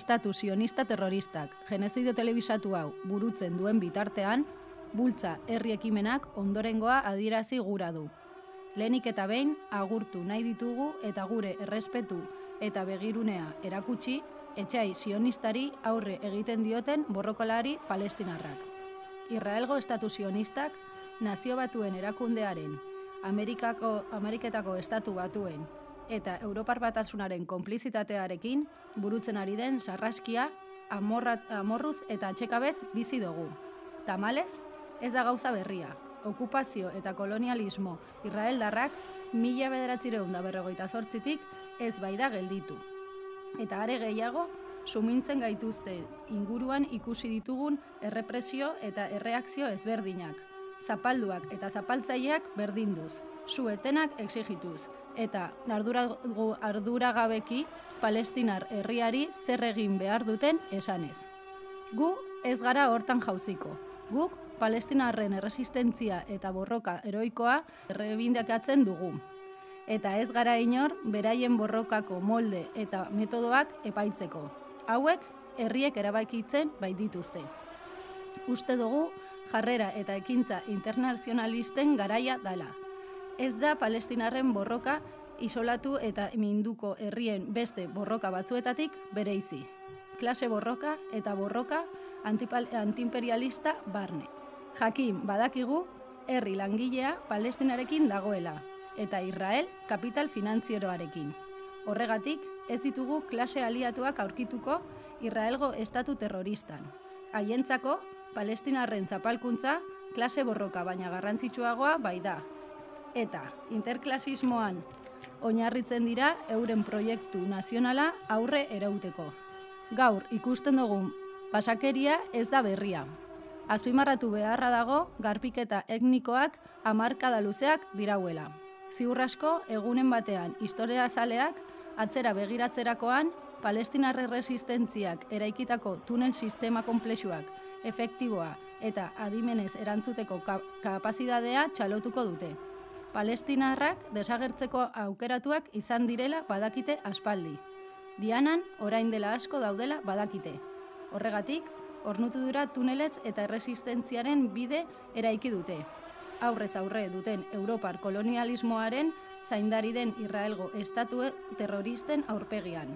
Estatu sionista terroristak genezidio telebisatu hau burutzen duen bitartean, bultza herri ekimenak ondorengoa adierazi gura du. Lehenik eta behin agurtu nahi ditugu eta gure errespetu eta begirunea erakutsi etxai sionistari aurre egiten dioten borrokolari palestinarrak. Israelgo estatu sionistak nazio batuen erakundearen, Amerikako, Ameriketako estatu batuen eta Europar batasunaren konplizitatearekin burutzen ari den sarraskia amorrat, amorruz eta atxekabez bizi dugu. Tamalez, ez da gauza berria. Okupazio eta kolonialismo Israeldarrak mila bederatzireun da berrogeita zortzitik ez bai da gelditu. Eta are gehiago, sumintzen gaituzte inguruan ikusi ditugun errepresio eta erreakzio ezberdinak. Zapalduak eta zapaltzaileak berdinduz, suetenak exigituz, eta arduragabeki palestinar herriari zer egin behar duten esanez. Gu ez gara hortan jauziko. Guk palestinarren erresistentzia eta borroka eroikoa errebindakatzen dugu. Eta ez gara inor beraien borrokako molde eta metodoak epaitzeko. Hauek herriek erabakitzen bai dituzte. Uste dugu jarrera eta ekintza internazionalisten garaia dala ez da palestinarren borroka isolatu eta minduko herrien beste borroka batzuetatik bereizi. Klase borroka eta borroka antiimperialista barne. Jakin badakigu herri langilea palestinarekin dagoela eta Israel kapital finanzieroarekin. Horregatik ez ditugu klase aliatuak aurkituko Israelgo estatu terroristan. Haientzako palestinarren zapalkuntza klase borroka baina garrantzitsuagoa bai da, eta interklasismoan oinarritzen dira euren proiektu nazionala aurre erauteko. Gaur ikusten dugun pasakeria ez da berria. Azpimarratu beharra dago garpiketa etnikoak hamarkada luzeak dirauela. Ziurrasko egunen batean historia zaleak atzera begiratzerakoan palestinarre resistentziak eraikitako tunel sistema komplexuak, efektiboa eta adimenez erantzuteko kapazidadea txalotuko dute palestinarrak desagertzeko aukeratuak izan direla badakite aspaldi. Dianan, orain dela asko daudela badakite. Horregatik, ornutu dura tunelez eta erresistentziaren bide eraiki dute. Aurrez aurre duten Europar kolonialismoaren zaindari den Israelgo estatue terroristen aurpegian.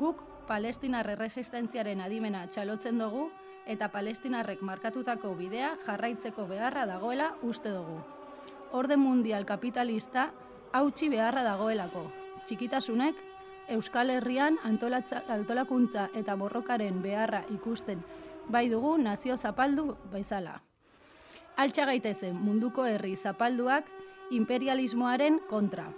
Guk palestinar erresistentziaren adimena txalotzen dugu eta palestinarrek markatutako bidea jarraitzeko beharra dagoela uste dugu orde mundial kapitalista hautsi beharra dagoelako. Txikitasunek, Euskal Herrian antolakuntza eta borrokaren beharra ikusten bai dugu nazio zapaldu baizala. Altxa gaitezen munduko herri zapalduak imperialismoaren kontra.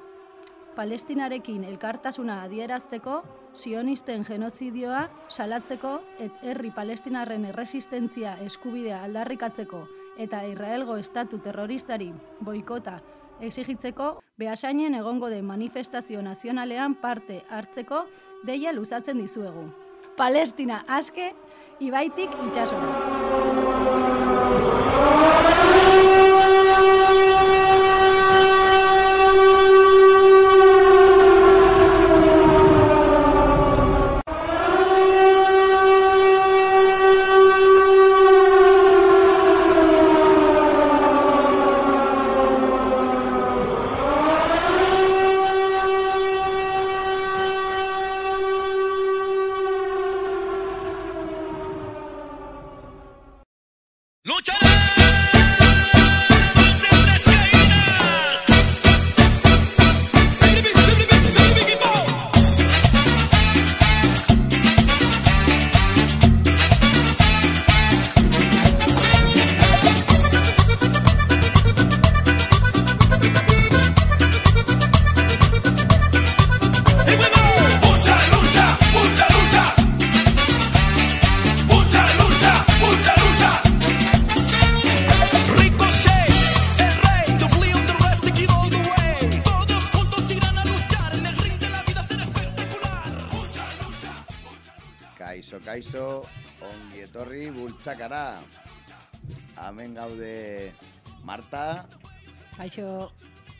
Palestinarekin elkartasuna adierazteko, sionisten genozidioa salatzeko et herri palestinarren erresistentzia eskubidea aldarrikatzeko eta Israelgo estatu terroristari boikota exigitzeko behasainen egongo den manifestazio nazionalean parte hartzeko deia luzatzen dizuegu. Palestina aske, ibaitik itxasora.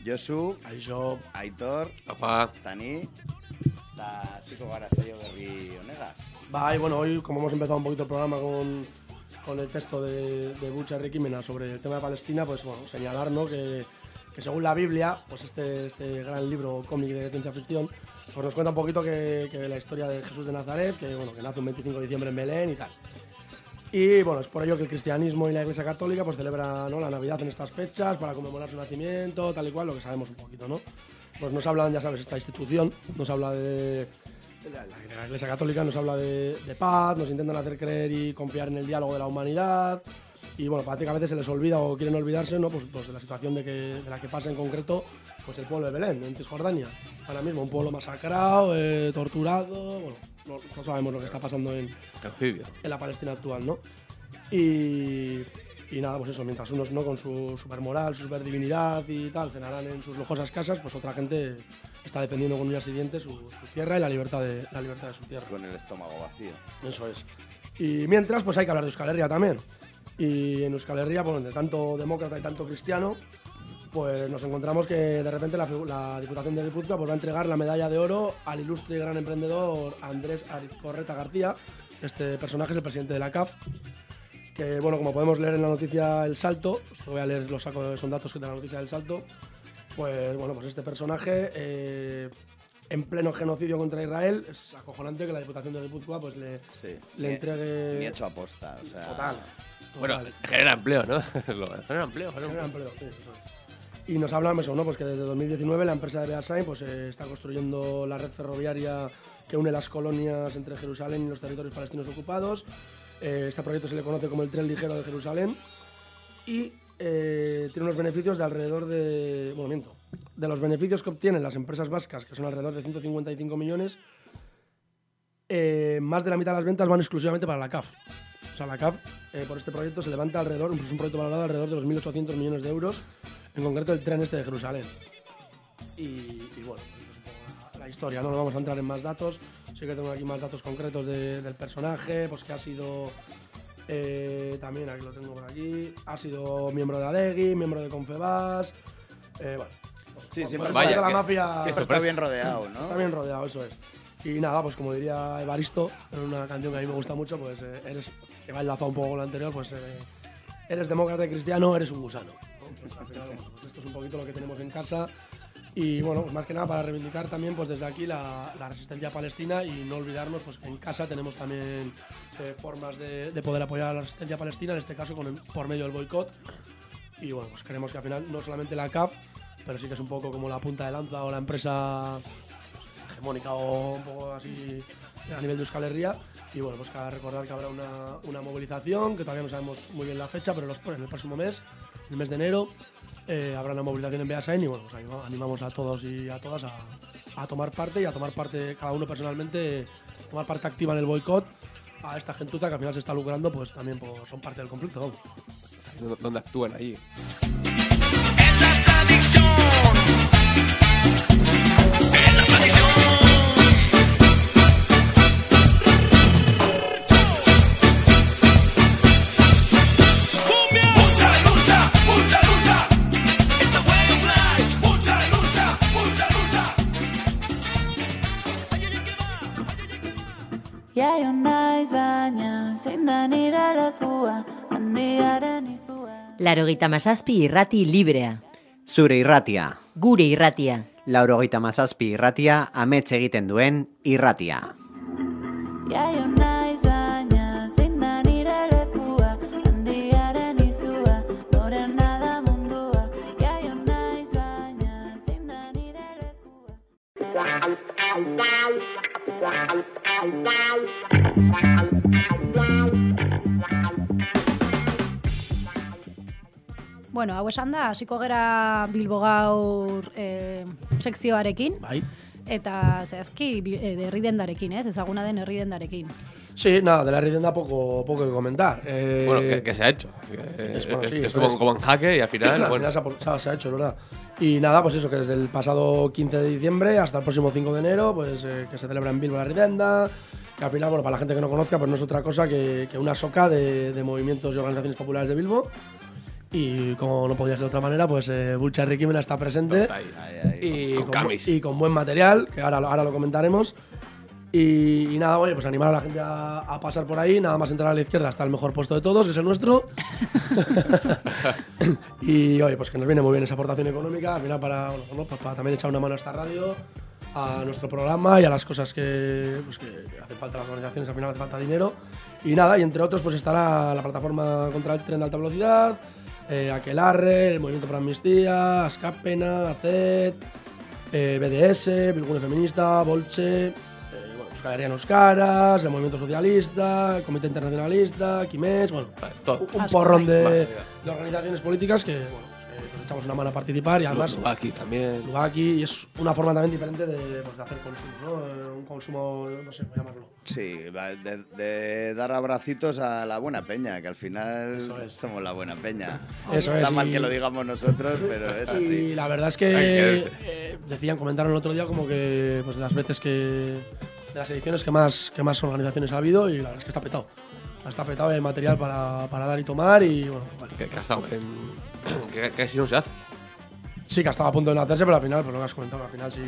Josu. Aixo. Aitor. Apa. Tani. Da Hasiko gara saio berri honegaz. Va, y bueno, hoy como hemos empezado un poquito el programa con, con el texto de, de Bucha Riquimena sobre el tema de Palestina, pues bueno, señalar ¿no? que, que según la Biblia, pues este, este gran libro cómic de ciencia ficción, pues nos cuenta un poquito que, que la historia de Jesús de Nazaret, que bueno, que nace un 25 de diciembre en Belén y tal. Y bueno, es por ello que el cristianismo y la Iglesia Católica pues celebran ¿no? la Navidad en estas fechas para conmemorar su nacimiento, tal y cual, lo que sabemos un poquito, ¿no? Pues nos hablan, ya sabes, esta institución, nos habla de... La, Iglesia Católica nos habla de, paz, nos intentan hacer creer y confiar en el diálogo de la humanidad. Y bueno, parece se les olvida o quieren olvidarse, ¿no? Pues, pues de la situación de, que, de la que pasa en concreto pues el pueblo de Belén, en Cisjordania. Ahora mismo un pueblo masacrado, eh, torturado, bueno, no, no sabemos lo que está pasando en, en la Palestina actual, ¿no? Y, y nada, pues eso, mientras unos no con su supermoral, su superdivinidad y tal cenarán en sus lujosas casas, pues otra gente está defendiendo con uñas y dientes su, su tierra y la libertad de, la libertad de su tierra. Con el estómago vacío. Eso es. Y mientras, pues hay que hablar de Euskal Herria también. Y en Euskal Herria, pues de tanto demócrata y tanto cristiano, pues nos encontramos que de repente la, Diputación de Guipúzcoa pues, va a entregar la medalla de oro al ilustre y gran emprendedor Andrés Arizcorreta García. Este personaje es el presidente de la CAF. Que, bueno, como podemos leer en la noticia El Salto, os voy a leer los sacos, son datos de la noticia del Salto, pues bueno, pues este personaje eh, en pleno genocidio contra Israel, es acojonante que la Diputación de Guipúzcoa pues le, Sí. le Ni- entregue... Ni hecho aposta. O sea, Total. Bueno, genera empleo, ¿no? Genera empleo, genera Genera empleo. empleo, sí. Y nos hablan eso, ¿no? Pues que desde 2019 la empresa de Beasain pues, eh, está construyendo la red ferroviaria que une las colonias entre Jerusalén y los territorios palestinos ocupados. Eh, este proyecto se le conoce como el tren ligero de Jerusalén y eh, tiene unos beneficios de alrededor de. Bueno, miento. De los beneficios que obtienen las empresas vascas, que son alrededor de 155 millones, más de la mitad de las ventas van exclusivamente para la CAF. O sea, la CAF por este proyecto se levanta alrededor, es un proyecto valorado alrededor de los 1.800 millones de euros, en concreto el tren este de Jerusalén. Y, y bueno, pues la, la historia, ¿no? No vamos a entrar en más datos, sí que tengo aquí más datos concretos de- del personaje, pues que ha sido, eh, también aquí lo tengo por aquí, ha sido miembro de ADEGI, miembro de Confebas, eh, bueno. pues, Sí, pues, siempre pues, Vaya, de la que- mafia sí, Siempre está bien rodeado, ¿no? está bien rodeado, eso es. Y nada, pues como diría Evaristo, en una canción que a mí me gusta mucho, pues eh, eres, que va enlazado un poco con lo anterior, pues eh, eres demócrata y cristiano, eres un gusano. Pues, bueno, pues esto es un poquito lo que tenemos en casa. Y bueno, pues más que nada para reivindicar también pues desde aquí la, resistencia palestina y no olvidarnos pues que en casa tenemos también eh, formas de, de poder apoyar a la resistencia palestina, en este caso con por medio del boicot. Y bueno, pues queremos que al final no solamente la CAF, pero sí que es un poco como la punta de lanza o la empresa hegemónica o un poco así a nivel de Euskal Herria. Y bueno, pues cabe recordar que habrá una, una movilización, que todavía no sabemos muy bien la fecha, pero los, en el próximo mes, el mes de enero, eh, habrá una movilización en Beasain y bueno, pues anima- animamos a todos y a todas a, tomar parte y a tomar parte, cada uno personalmente, tomar parte activa en el boicot a esta gentuza que al final se está lucrando, pues también por- son parte del conflicto. ¿Dó- ¿Dónde actúan ahí? Larogeita mazazpi irrati librea. Zure irratia. Gure irratia. Laurogeita mazazpi irratia, amets egiten duen irratia. Jaio naiz baina, zein da nire Bueno, hau esan da, hasiko gera Bilbo gaur e, sekzioarekin, Bai. eta zehazki eh, herri dendarekin, ez? Ezaguna den herri dendarekin. Sí, nada, de la rienda poco, poco que comentar. Eh, Bueno, que, que se ha hecho. Que, es- bueno, sí, que eso estuvo es. como en jaque y al final, Al bueno, final se ha, se ha- hecho, ¿verdad? Y nada, pues eso, que desde el pasado 15 de diciembre hasta el próximo 5 de enero, pues eh, que se celebra en Bilbo la Ridenda, que al final, bueno, para la gente que no conozca, pues no es otra cosa que, que una soca de, de movimientos y organizaciones populares de Bilbo. Y como no podía ser de otra manera, pues eh, Bulcha Riquimena está presente ahí. Ahí, ahí. y con con, camis. y con buen material, que ahora, ahora lo comentaremos. Y, y nada, oye, pues animar a la gente a, a pasar por ahí, nada más entrar a la izquierda hasta el mejor puesto de todos, que es el nuestro. y oye, pues que nos viene muy bien esa aportación económica, al final para, bueno, bueno, pues para también echar una mano a esta radio, a nuestro programa y a las cosas que, pues que hacen falta a las organizaciones, al final hace falta dinero. Y nada, y entre otros pues estará la plataforma contra el tren de alta velocidad, eh, Aquelarre, el Movimiento por Amnistía, Ascapena, ACET, eh, BDS, Bilgune Feminista, Bolche, eh, bueno, Caras, el Movimiento Socialista, el Comité Internacionalista, Quimes, bueno, todo. un porrón de, de organizaciones políticas que, bueno, echamos una mano a participar y además aquí también. lugar aquí y es una forma también diferente de, pues, de hacer consumo, ¿no? Eh, Un consumo, no sé cómo llamarlo. Sí, de, de dar abracitos a la buena peña, que al final es. somos la buena peña. Eso Está es, mal y- que lo digamos nosotros, pero es Y así. la verdad es que eh, decían, comentaron el otro día como que pues de las veces que de las ediciones que más que más organizaciones ha habido y la verdad es que está petado. Está petado y hay material para, para dar y tomar y bueno, vale. Que, que ha estado en. Que, que si no se hace. sí que ha estado a punto de nacerse, pero al final, pues lo que has comentado, al final sí,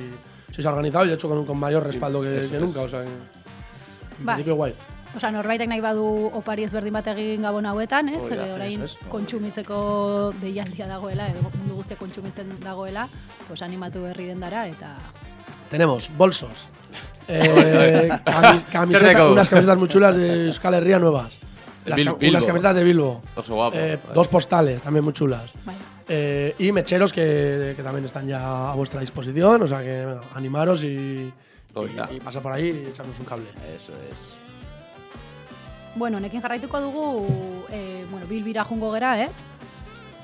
sí se ha organizado y de hecho con, con mayor respaldo que, que nunca, o sea que en Bai. principio guay. Osa, norbaitek nahi badu opari ezberdin bat egin gabon hauetan, ez? Hori da, Ere, orain es. kontsumitzeko deialdia dagoela, edo mundu guztia kontsumitzen dagoela, pues animatu berri dendara eta Tenemos bolsos, eh, camis- Zerreko. unas camisetas muy chulas de Euskal Herria nuevas, las Bil- Bilbo. unas camisetas de Bilbo, Oso guapo. eh, dos postales también muy chulas. bai. Eh, y mecheros que, que también están ya a vuestra disposición, o sea que animaros y, pasa por ahí y echarnos un cable. Eso es. Bueno, nekin jarraituko dugu, eh, bueno, bilbira jungo gera, ez?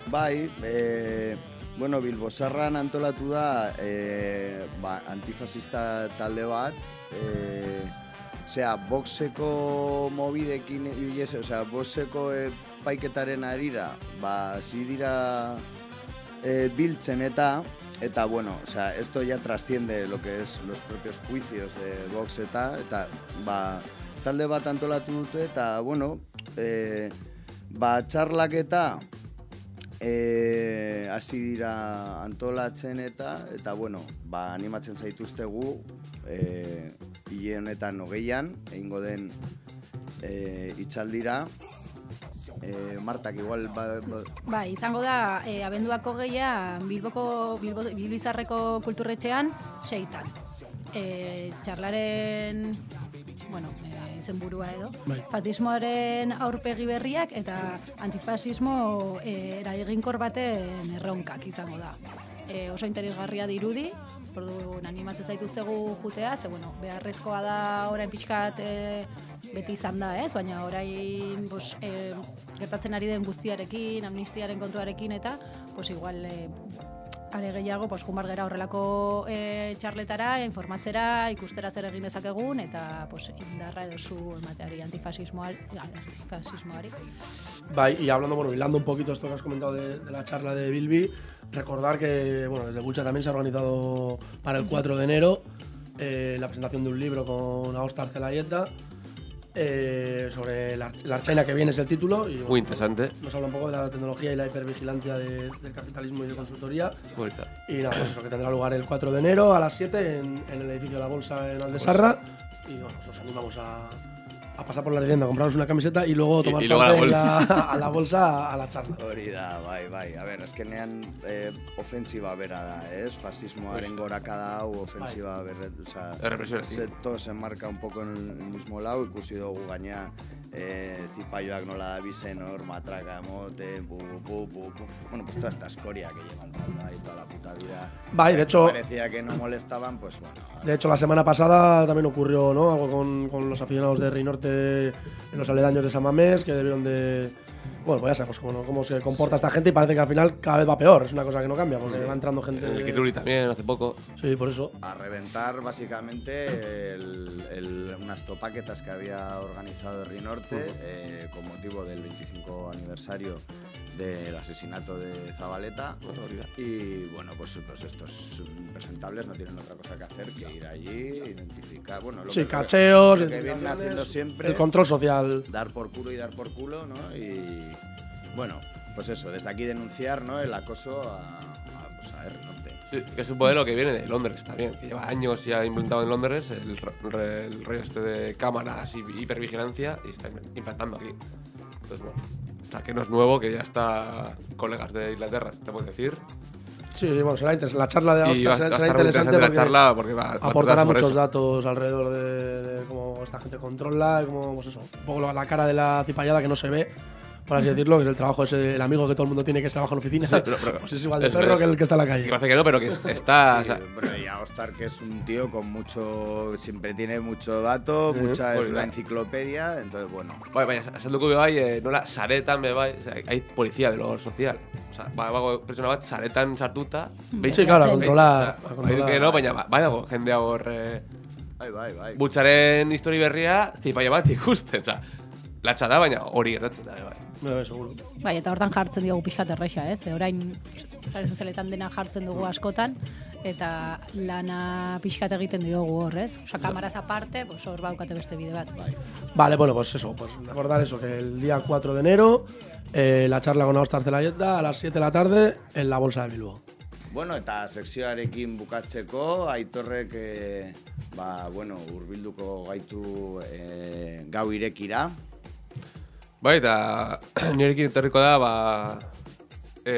Bai, e, bueno, Bilbosarran antolatu da e, ba, antifasista talde bat, Osea, boxeko mobidekin, ies, osea, boxeko e, paiketaren arira, ba, hasi dira e, biltzen eta, eta, bueno, osea, esto ya trasciende lo que es los propios juicios de box eta, eta, ba, talde bat antolatu dute, eta, bueno, e, ba, txarlak eta, e, hasi dira antolatzen eta eta bueno, ba, animatzen zaituztegu e, hile honetan hogeian, egingo den e, itxaldira e, Martak igual ba, ba, Bai, izango da, e, abenduako geia Bilboko, Bilbo, Bilbizarreko kulturretxean, seitan. E, txarlaren, bueno, e, izenburua edo, Bai. fatismoaren aurpegi berriak eta antifasismo e, eraginkor baten erronkak izango da. E, oso interesgarria dirudi, orduan animatzen zaituztegu jutea, ze bueno, beharrezkoa da orain pixkat e, beti izan da, ez? Baina orain pues, e, gertatzen ari den guztiarekin, amnistiaren kontuarekin eta pues igual e, are gehiago pues, gera horrelako e, txarletara, informatzera, ikustera zer egin dezakegun eta pues, indarra edo zu emateari antifasismoari. antifasismoari. Bai, y hablando, bueno, hilando un poquito esto que has comentado de, de la charla de Bilby, recordar que, bueno, desde Bulcha también se ha organizado para el 4 de enero eh, la presentación de un libro con Agostar Celayeta eh, sobre la, la archaina que viene es el título. Y, bueno, Muy interesante. Nos habla un poco de la tecnología y la hipervigilancia de- del capitalismo y de consultoría. Bonita. Y nada, pues eso que tendrá lugar el 4 de enero a las 7 en, en el edificio de la Bolsa en Aldesarra. Y bueno, pues os animamos a, a pasar por la tienda, a compraros una camiseta y luego Y- tomar y luego a la parte en bolsa. la- a la bolsa a la charla. hori da, bai, bai. A ber, azkenean e, ofensiba bera da, ez? Fasismoaren gorakada hau ofensiba sí. se, todo se enmarca un poco en el mismo lado, ikusi dugu gaina e, zipaioak nola da bizen hor, matraka emoten, pu, pu, pu, pu. Bueno, pues toda esta escoria que llevan ahí toda la puta vida. Bai, de hecho, Parecía que no molestaban, pues bueno. de hecho la semana pasada también ocurrió ¿no? algo con, con los aficionados de Rinorte en los aledaños de San Mamés que debieron de... Bueno, pues ya sabemos cómo, cómo se comporta esta gente y parece que al final cada vez va peor. Es una cosa que no cambia porque va entrando gente... El Kituri también, hace poco. Sí, por eso. a reventar básicamente el- el- unas topaquetas que había organizado Rinorte eh, con motivo del 25 aniversario del asesinato de Zabaleta. Y bueno, pues, pues estos impresentables no tienen otra cosa que hacer que ir allí, identificar. Bueno, lo Sí, que, cacheos, lo que vienen haciendo siempre. el control social. dar por culo y dar por culo, ¿no? Y bueno, pues eso, desde aquí denunciar ¿no? el acoso a, a, pues a R Norte. Sí, que es un modelo que viene de Londres también, que lleva años ya implantado en Londres, el, el rollo este de cámaras y hipervigilancia, y está im- implantando aquí. Entonces, bueno, o sea, que no es nuevo, que ya está colegas de Inglaterra, te puedo decir. Sí, sí, bueno, será interesante. La charla de Y Oscar va, será, será interesante interesante la charla porque va, aportará muchos eso. datos alrededor de, de cómo esta gente controla, y cómo, pues eso, un poco la- la cara de la cipallada que no se ve, por así decirlo, que es el trabajo ese, el amigo que todo el mundo tiene que trabaja en oficina. Sí, pero- pero- pues es igual de perro es. que el que está en la Que calle. parece que no, pero que es- está... o sea, Hombre, y Aostar, que es un tío con mucho. Siempre tiene mucho dato, Sí. mucha. Es Pues una nada. enciclopedia, entonces, bueno. Bai, baina, esalduko be bai, eh, nola saretan be bai, osea, hay policía de lo social. Osea, ba, bago pertsona bat saretan sartuta, Sí, claro, a Behin- controlar. que no, baina ba- bai dago jende hor eh, Bai, bai, bai. butxaren histori berria zipaia bat ikusten, osea, latxa da, baina hori gertatzen da, bai. Bai, seguro. Bai, eta hortan jartzen diogu pixkat erresa, ez? Ze orain sare sozialetan dena jartzen dugu askotan, eta lana pixkat egiten diogu hor, ez? Osa, kamaraz aparte, pues hor baukate beste bide bat. Vale, bueno, pues eso, pues recordar eso, que el día 4 de enero, eh, la charla con Ostar Zelayeta a las 7 de la tarde en la Bolsa de Bilbao. Bueno, eta sekzioarekin bukatzeko, aitorrek, eh, ba, bueno, urbilduko gaitu eh, gau irekira. Bai, eta nirekin etorriko da, ba, e,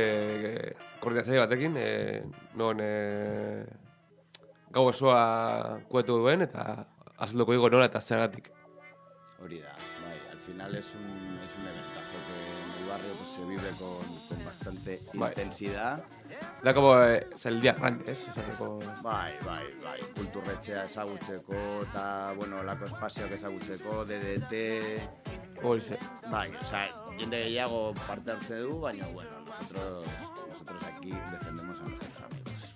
koordinatzaile batekin, e, non e, gau osoa kuetu duen, eta azalduko digo nola eta zergatik. Hori da, bai, al final es un, es un eventazo que en el barrio pues, se vive con, con bastante Bai. intensidad. Da como eh, o sea, el día grande, ez? Esateko, Bai, bai, bai, kulturretxea ezagutzeko, eta, bueno, lako espazioak ezagutzeko, DDT, hori bai, o sea, jende gehiago parte hartze du, baina, bueno, nosotros, nosotros aquí defendemos a nuestros amigos.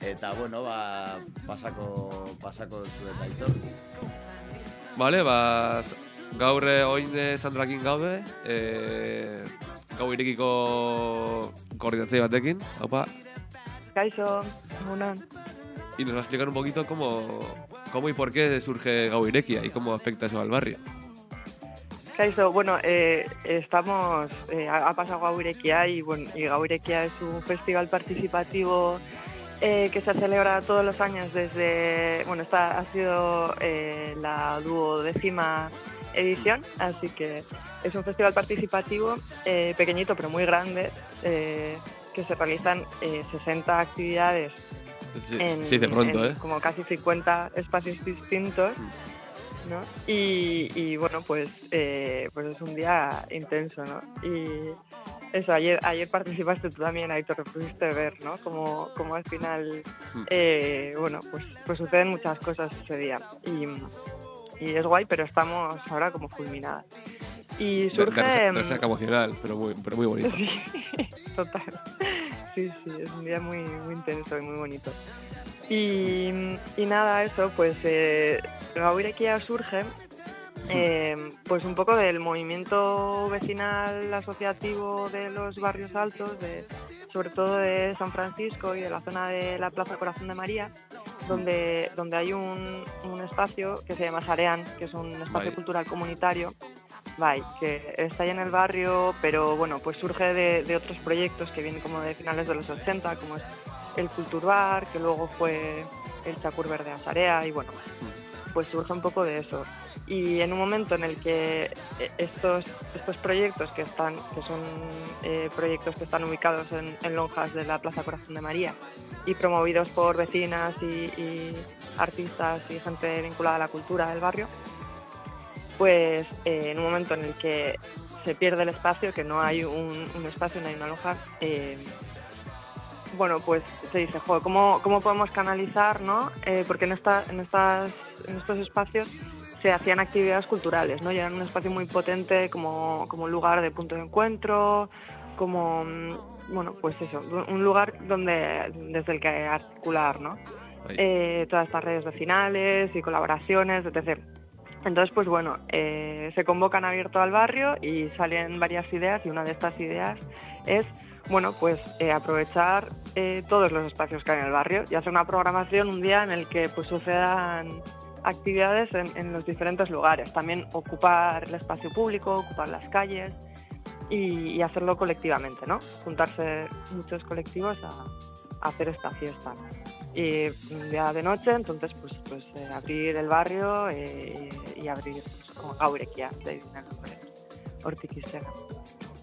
Eta, bueno, ba, pasako, pasako dutzu eta aitor. Vale, ba, gaur eh, oin eh, Sandrakin gaude, e, gau irekiko koordinatzaile batekin, haupa, Kaixo, egunon. y nos va a explicar un poquito cómo, cómo y por qué surge Gau Irekia y cómo afecta eso al barrio. Kaixo, bueno, eh, estamos, eh, ha pasado Gauirekia y, bueno, y Gauirekia es un festival participativo eh, que se celebra todos los años desde, bueno, esta ha sido eh, la duodécima edición, así que es un festival participativo eh, pequeñito pero muy grande, eh, que se realizan eh, 60 actividades Se, en, pronto, ¿eh? como casi 50 espacios distintos, ¿no? Y, y, bueno, pues, eh, pues es un día intenso, ¿no? Y eso, ayer, ayer participaste tú también, Aitor, lo pudiste ver, ¿no? Como, como al final, Mm. eh, bueno, pues, pues suceden muchas cosas ese día. Y, y es guay, pero estamos ahora como fulminadas. Y surge... de resaca emocional, pero muy, pero muy bonito. Sí, total. Sí, sí, es un día muy, muy intenso y muy bonito. Y, y nada, eso, pues eh, Gauirekia surge eh, pues un poco del movimiento vecinal asociativo de los barrios altos, de, sobre todo de San Francisco y de la zona de la Plaza Corazón de María, donde, donde hay un, un espacio que se llama Sarean, que es un espacio cultural comunitario, que está ahí en el barrio, pero bueno, pues surge de, de otros proyectos que vienen como de finales de los 80, como es el Culturbar, que luego fue el Chacur Verde Azarea, y bueno, pues surge un poco de eso. Y en un momento en el que eh, estos, estos proyectos que están, que son eh, proyectos que están ubicados en, lonjas de la Plaza Corazón de María y promovidos por vecinas y, artistas y gente vinculada a la cultura del barrio, pues eh, en un momento en el que se pierde el espacio, que no hay un, espacio, no hay una lonja, bueno, pues se dice, "Jo, ¿cómo, ¿cómo podemos canalizar, no? Porque en, estas, en estos espacios se hacían actividades culturales, ¿no? Y eran un espacio muy potente como, como un lugar de punto de encuentro, como, mm, bueno, pues eso, un lugar donde, desde el que articular, ¿no? Eh, todas estas redes vecinales y colaboraciones, etc. Entonces, pues bueno, eh, se convocan abierto al barrio y salen varias ideas y una de estas ideas es, bueno, pues eh, aprovechar todos los espacios que hay en el barrio y hacer una programación un día en el que pues sucedan actividades en, en los diferentes lugares. También ocupar el espacio público, ocupar las calles y, y hacerlo colectivamente, ¿no? Juntarse muchos colectivos a, a hacer esta fiesta. Y día de noche, entonces, pues, pues eh, abrir el barrio eh, y abrir pues, como gaurekia, de ahí viene el nombre, hortik izena.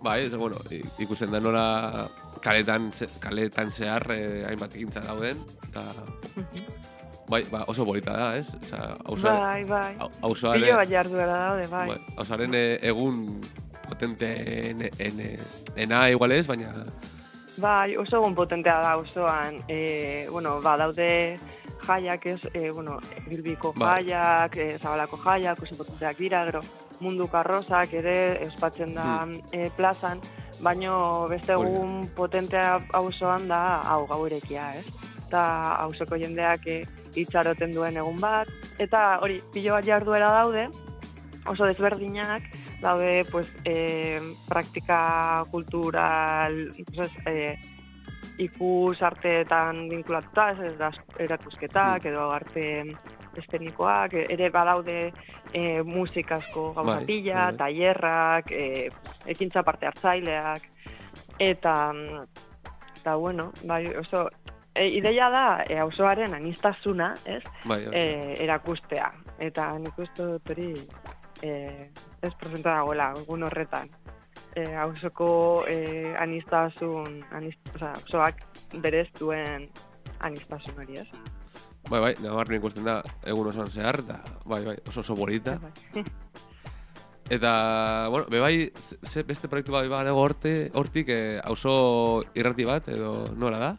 Bai, ez, bueno, ikusten da nola kaletan, kaletan zehar eh, hainbat dauden, eta bai, ba, oso bolita da, ez? Osa, Bai, bai. Hauzoaren, Pilo bat jarduera daude, bai. bai, hausaren eh, egun potente en, en, ena igual ez, baina Bai, oso egun potentea da osoan, e, bueno, ba, daude jaiak ez, e, bueno, bilbiko Bai. jaiak, e, zabalako jaiak, oso potenteak dira, gero, mundu karrozak ere, espatzen da e, plazan, baino beste egun potentea auzoan da hau gaurekia, ez? Eta auzoko jendeak e, itxaroten duen egun bat, eta hori, pilo bat jarduera daude, oso desberdinak, daude pues, eh, praktika kultural, pues, eh, ikus arteetan vinkulatuta, ez, ez da erakusketak edo arte eszenikoak, ere badaude eh, musikazko gauzatila, bai. tailerrak, eh, ekintza parte hartzaileak, eta, eta bueno, bai, oso, e, ideia da, e, auzoaren anistasuna, ez, bai, bai. e, erakustea. Eta nik uste dut hori e, ez presenta dagoela, egun horretan. E, hausoko e, anistasun, anist, oza, auzoak berez duen anistasun hori, ez? bai, bai, nabarren ikusten da egun osoan zehar, eta bai, bai, oso oso bolita. Bai. Eta, bueno, bebai, ze- beste proiektu bat badago horte, hortik, eh, auzo irrati bat, edo nola da?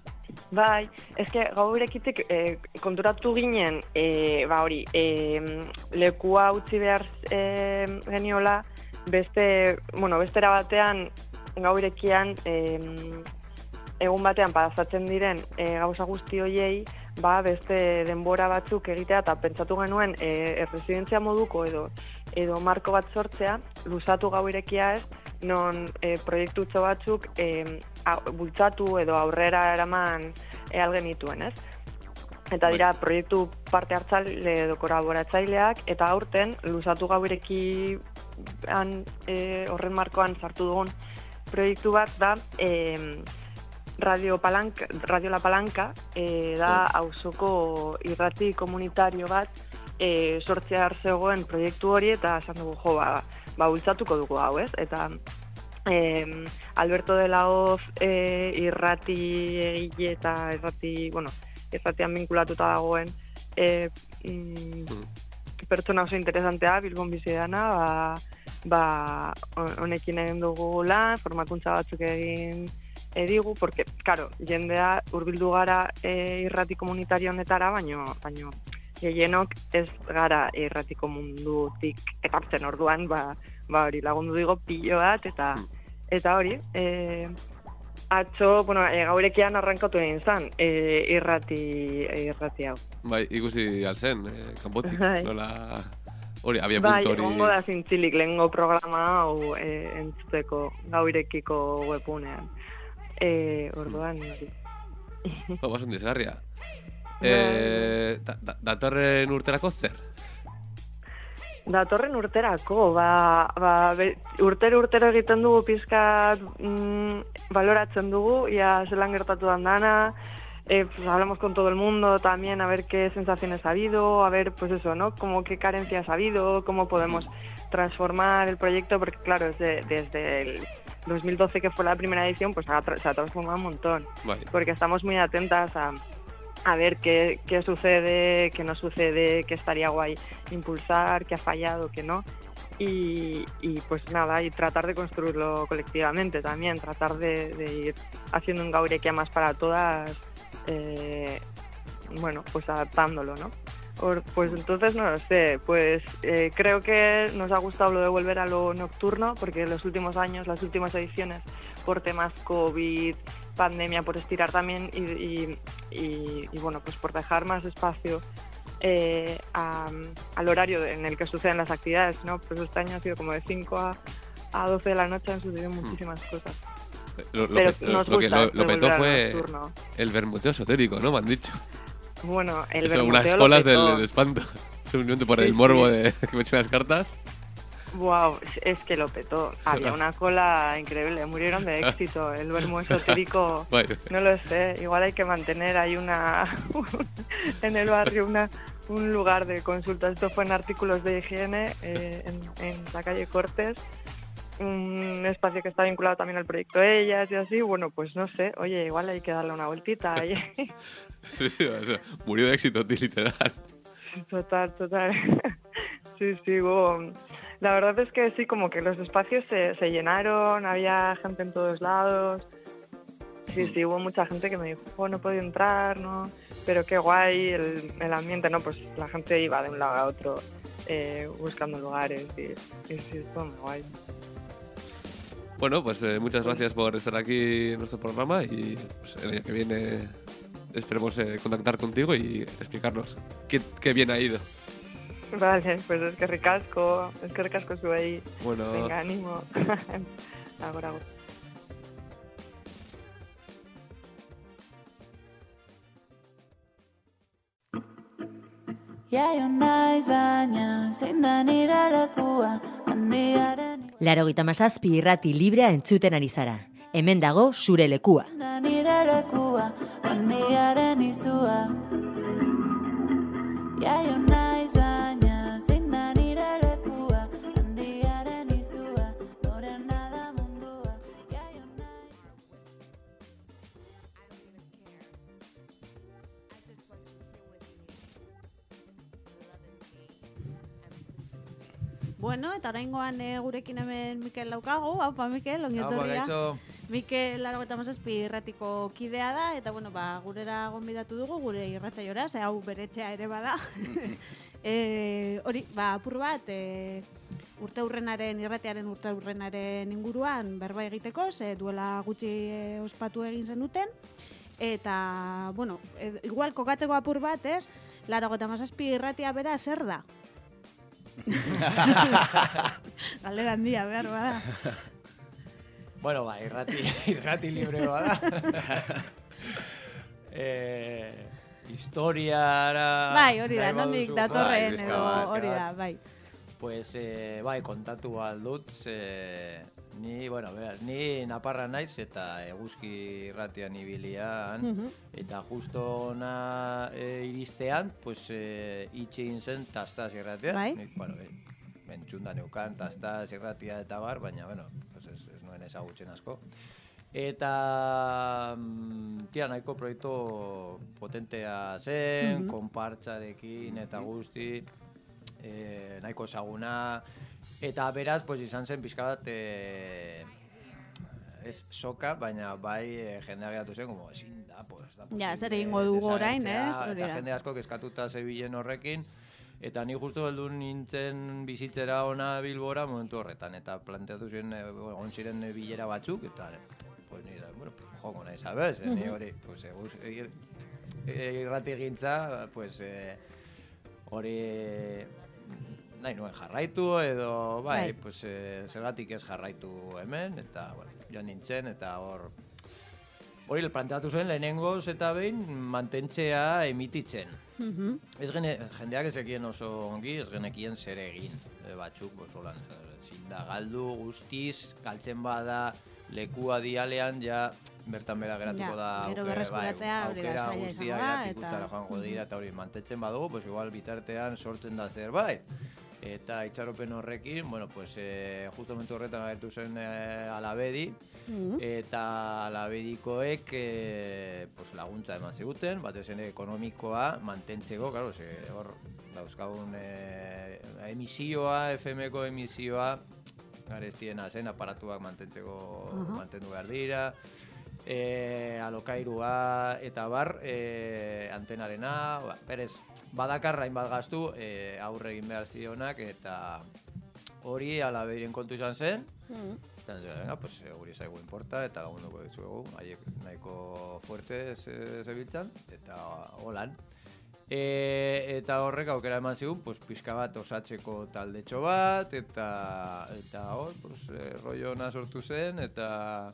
Bai, eske gaurekitik e, konturatu ginen, e, ba hori, e, lekua utzi behar e, geniola, beste, bueno, bestera batean gaurekian e, egun batean pasatzen diren e, gauza guzti hoiei, ba beste denbora batzuk egitea eta pentsatu genuen e, erresidentzia moduko edo edo marko bat sortzea, luzatu gaurekia ez, non e, proiektutxo batzuk e, a, bultzatu edo aurrera eraman e, algenituen, ez? Eta dira proiektu parte hartzaile edo kolaboratzaileak eta aurten luzatu gaureki e, horren markoan sartu dugun proiektu bat da e, Radio, Palanca, Radio La Palanca e, da auzoko irrati komunitario bat e, sortzea zegoen proiektu hori eta esan dugu jo, ba, ba bultzatuko dugu hau, ez? Eta eh, Alberto de la Hoz eh, irrati egile eta irrati, bueno, irratian vinkulatuta dagoen eh, mm, pertsona oso interesantea, Bilbon bizi dana, ba, ba, ho- honekin egin dugu lan, formakuntza batzuk egin edigu, porque, claro, jendea hurbildu gara e, irrati komunitario honetara, baino, baino gehienok ez gara irratiko mundutik ekartzen orduan, ba, ba hori lagundu digo pilo bat, eta eta hori, e, atzo, bueno, e, gaurekian arrankatu egin zan, e, irrati, irrati hau. Bai, ikusi alzen, eh, kanpotik, Bai. nola... Hori, abia Bai, puntu hori... egongo da zintzilik lehengo programa hau e, entzuteko gaurekiko webunean. E, orduan. Oh, basun dizgarria. Eh, da, da, datorren urterako zer? Datorren urterako, ba, ba, be, urtero urtero egiten dugu pizkat mm, baloratzen dugu, ia zelan gertatu dan dana, eh, pues hablamos con todo el mundo también a ver qué sensaciones ha habido, a ver, pues eso, ¿no? Como qué carencias ha habido, cómo podemos transformar el proyecto, porque claro, desde, desde el 2012 que fue la primera edición, pues ha se ha transformado un montón porque estamos muy atentas a, a ver qué, qué sucede, qué no sucede, qué estaría guay impulsar, qué ha fallado, qué no. Y, y, pues nada, y tratar de construirlo colectivamente también, tratar de, de ir haciendo un Gaurekia más para todas, eh, bueno, pues adaptándolo, ¿no? Pues entonces no lo sé, pues eh, creo que nos ha gustado lo de volver a lo nocturno, porque en los últimos años, las últimas ediciones, por temas COVID, pandemia, por estirar también y, y- y- y, bueno, pues por dejar más espacio eh, a- al horario en el que suceden las actividades, ¿no? Pues este año ha sido como de 5 a, a 12 de la noche, han sucedido muchísimas cosas. lo, lo, Pero pe- nos lo que gusta lo, esto lo petó fue el vermuteo esotérico, ¿no? Me han dicho. Bueno, el vermuteo lo colas del, de espanto. Simplemente por Sí, el morbo sí. de que me echen las cartas. Wow, es que lo petó. Había una cola increíble, murieron de éxito. El vermo esotérico, no lo sé. Igual hay que mantener ahí una en el barrio una un lugar de consulta. Esto fue en artículos de higiene eh, en, en la calle Cortes. Un espacio que está vinculado también al proyecto Ellas y así. Bueno, pues no sé. Oye, igual hay que darle una vueltita. ahí. Sí, sí, o sea, murió de éxito, literal. Total, total. Sí, sí, hubo... La verdad es que sí, como que los espacios se, se llenaron, había gente en todos lados. Sí, sí, hubo mucha gente que me dijo, "Jo, no podido entrar, ¿no? Pero qué guay el, el ambiente, ¿no? Pues la gente iba de un lado a otro eh, buscando lugares y, y sí, fue muy guay. Bueno, pues eh, muchas gracias por estar aquí en nuestro programa y pues, el año que viene esperemos eh, contactar contigo y explicarnos qué, qué bien ha ido. Vale, pues es que ricasco, es que ricasco sube ahí. Bueno. Venga, ánimo. ahora, ahora. Jaio naiz baina zein da nire lekua handiaren Laro gita mazazpi irrati librea entzuten ari zara. Hemen dago zure lekua. nire lekua handiaren izua Jaio Bueno, eta oraingoan e, gurekin hemen Mikel daukagu, haupa Mikel, ongi Haupa, etorria. kaixo. Mikel laro eta mazazpi irratiko kidea da, eta bueno, ba, gurera gonbidatu dugu, gure irratzaiora, ze hau beretxea ere bada. e, hori, ba, apur bat, e, urte urrenaren, irratearen urte urrenaren inguruan berba egiteko, ze duela gutxi e, ospatu egin zenuten, eta, bueno, e, igual kokatzeko apur bat, ez? Laro mazazpi irratia bera zer da? Galdera handia, behar bada. Bueno, ba, irrati, irrati libre bada. eh, historiara... Bai, hori da, nondik baduzu, datorren bai, edo hori da, bai. Pues, eh, bai, kontatu aldut, ze, ni, bueno, beraz, ni naparra naiz eta eguzki irratian ibilian, Mhm. eta justo ona e, iristean, pues, e, itxegin zen tastaz irratia. Bai. Nik, bueno, e, entzunda neukan tastaz irratia eta bar, baina, bueno, pues ez, ez nuen ezagutzen asko. Eta, mm, tia, nahiko proiektu potentea zen, Mhm. konpartxarekin eta guzti, e, nahiko ezaguna, eta beraz, pues, izan zen pixka bat, e, ez soka, baina bai e, jendea geratu zen, como, ezin da, pues, da Ja, zer posible egingo dugu orain, ez? Eta jende asko kezkatuta zebilen horrekin, Eta ni justu heldu nintzen bizitzera ona Bilbora momentu horretan eta planteatu eh, egon ziren eh, bilera batzuk eta eh, pues ni bueno, joko nahi, sabes? Eh, Ni Mhm. hori, pues eguz, eh, eh, irrati gintza, pues eh, hori nahi nuen jarraitu edo bai, Bai. pues eh, zergatik ez jarraitu hemen eta bueno, joan nintzen eta hor hori planteatu zuen lehenengoz eta behin mantentzea emititzen. Mhm. Ez gene, jendeak ezekien oso ongi, ez genekien zer egin e, batzuk, bosolan, zin da galdu guztiz, galtzen bada lekua dialean, ja bertan bera geratuko Ja, da gero auke- berreskuratzea hori da aukera guztia pikutara eta- joango dira eta hori mantetzen badugu, pues igual bitartean sortzen da zerbait. Eta itxaropen horrekin, bueno, pues eh, justo momentu horretan agertu zen eh, alabedi, Mhm. eta alabedikoek eh, pues laguntza eman ziguten, batez ere ekonomikoa mantentzeko, claro, ze hor dauzkagun eh, emisioa, FMko emisioa, garestiena zen aparatuak mantentzeko Aha. mantendu behar dira, e, alokairua eta bar, e, antenarena, ba, berez, badakarra hainbat gastu e, aurre egin behar zionak eta hori alabeiren kontu izan zen, Mhm. Eta ez, venga, pues, eh, guri zaigu inporta eta lagunduko dizuegu, haiek nahiko fuerte ze- zebiltzan, eta holan. E, eta horrek aukera eman zigun, pues, pixka bat osatzeko taldetxo bat, eta eta hor, pues, e, rollo sortu zen, eta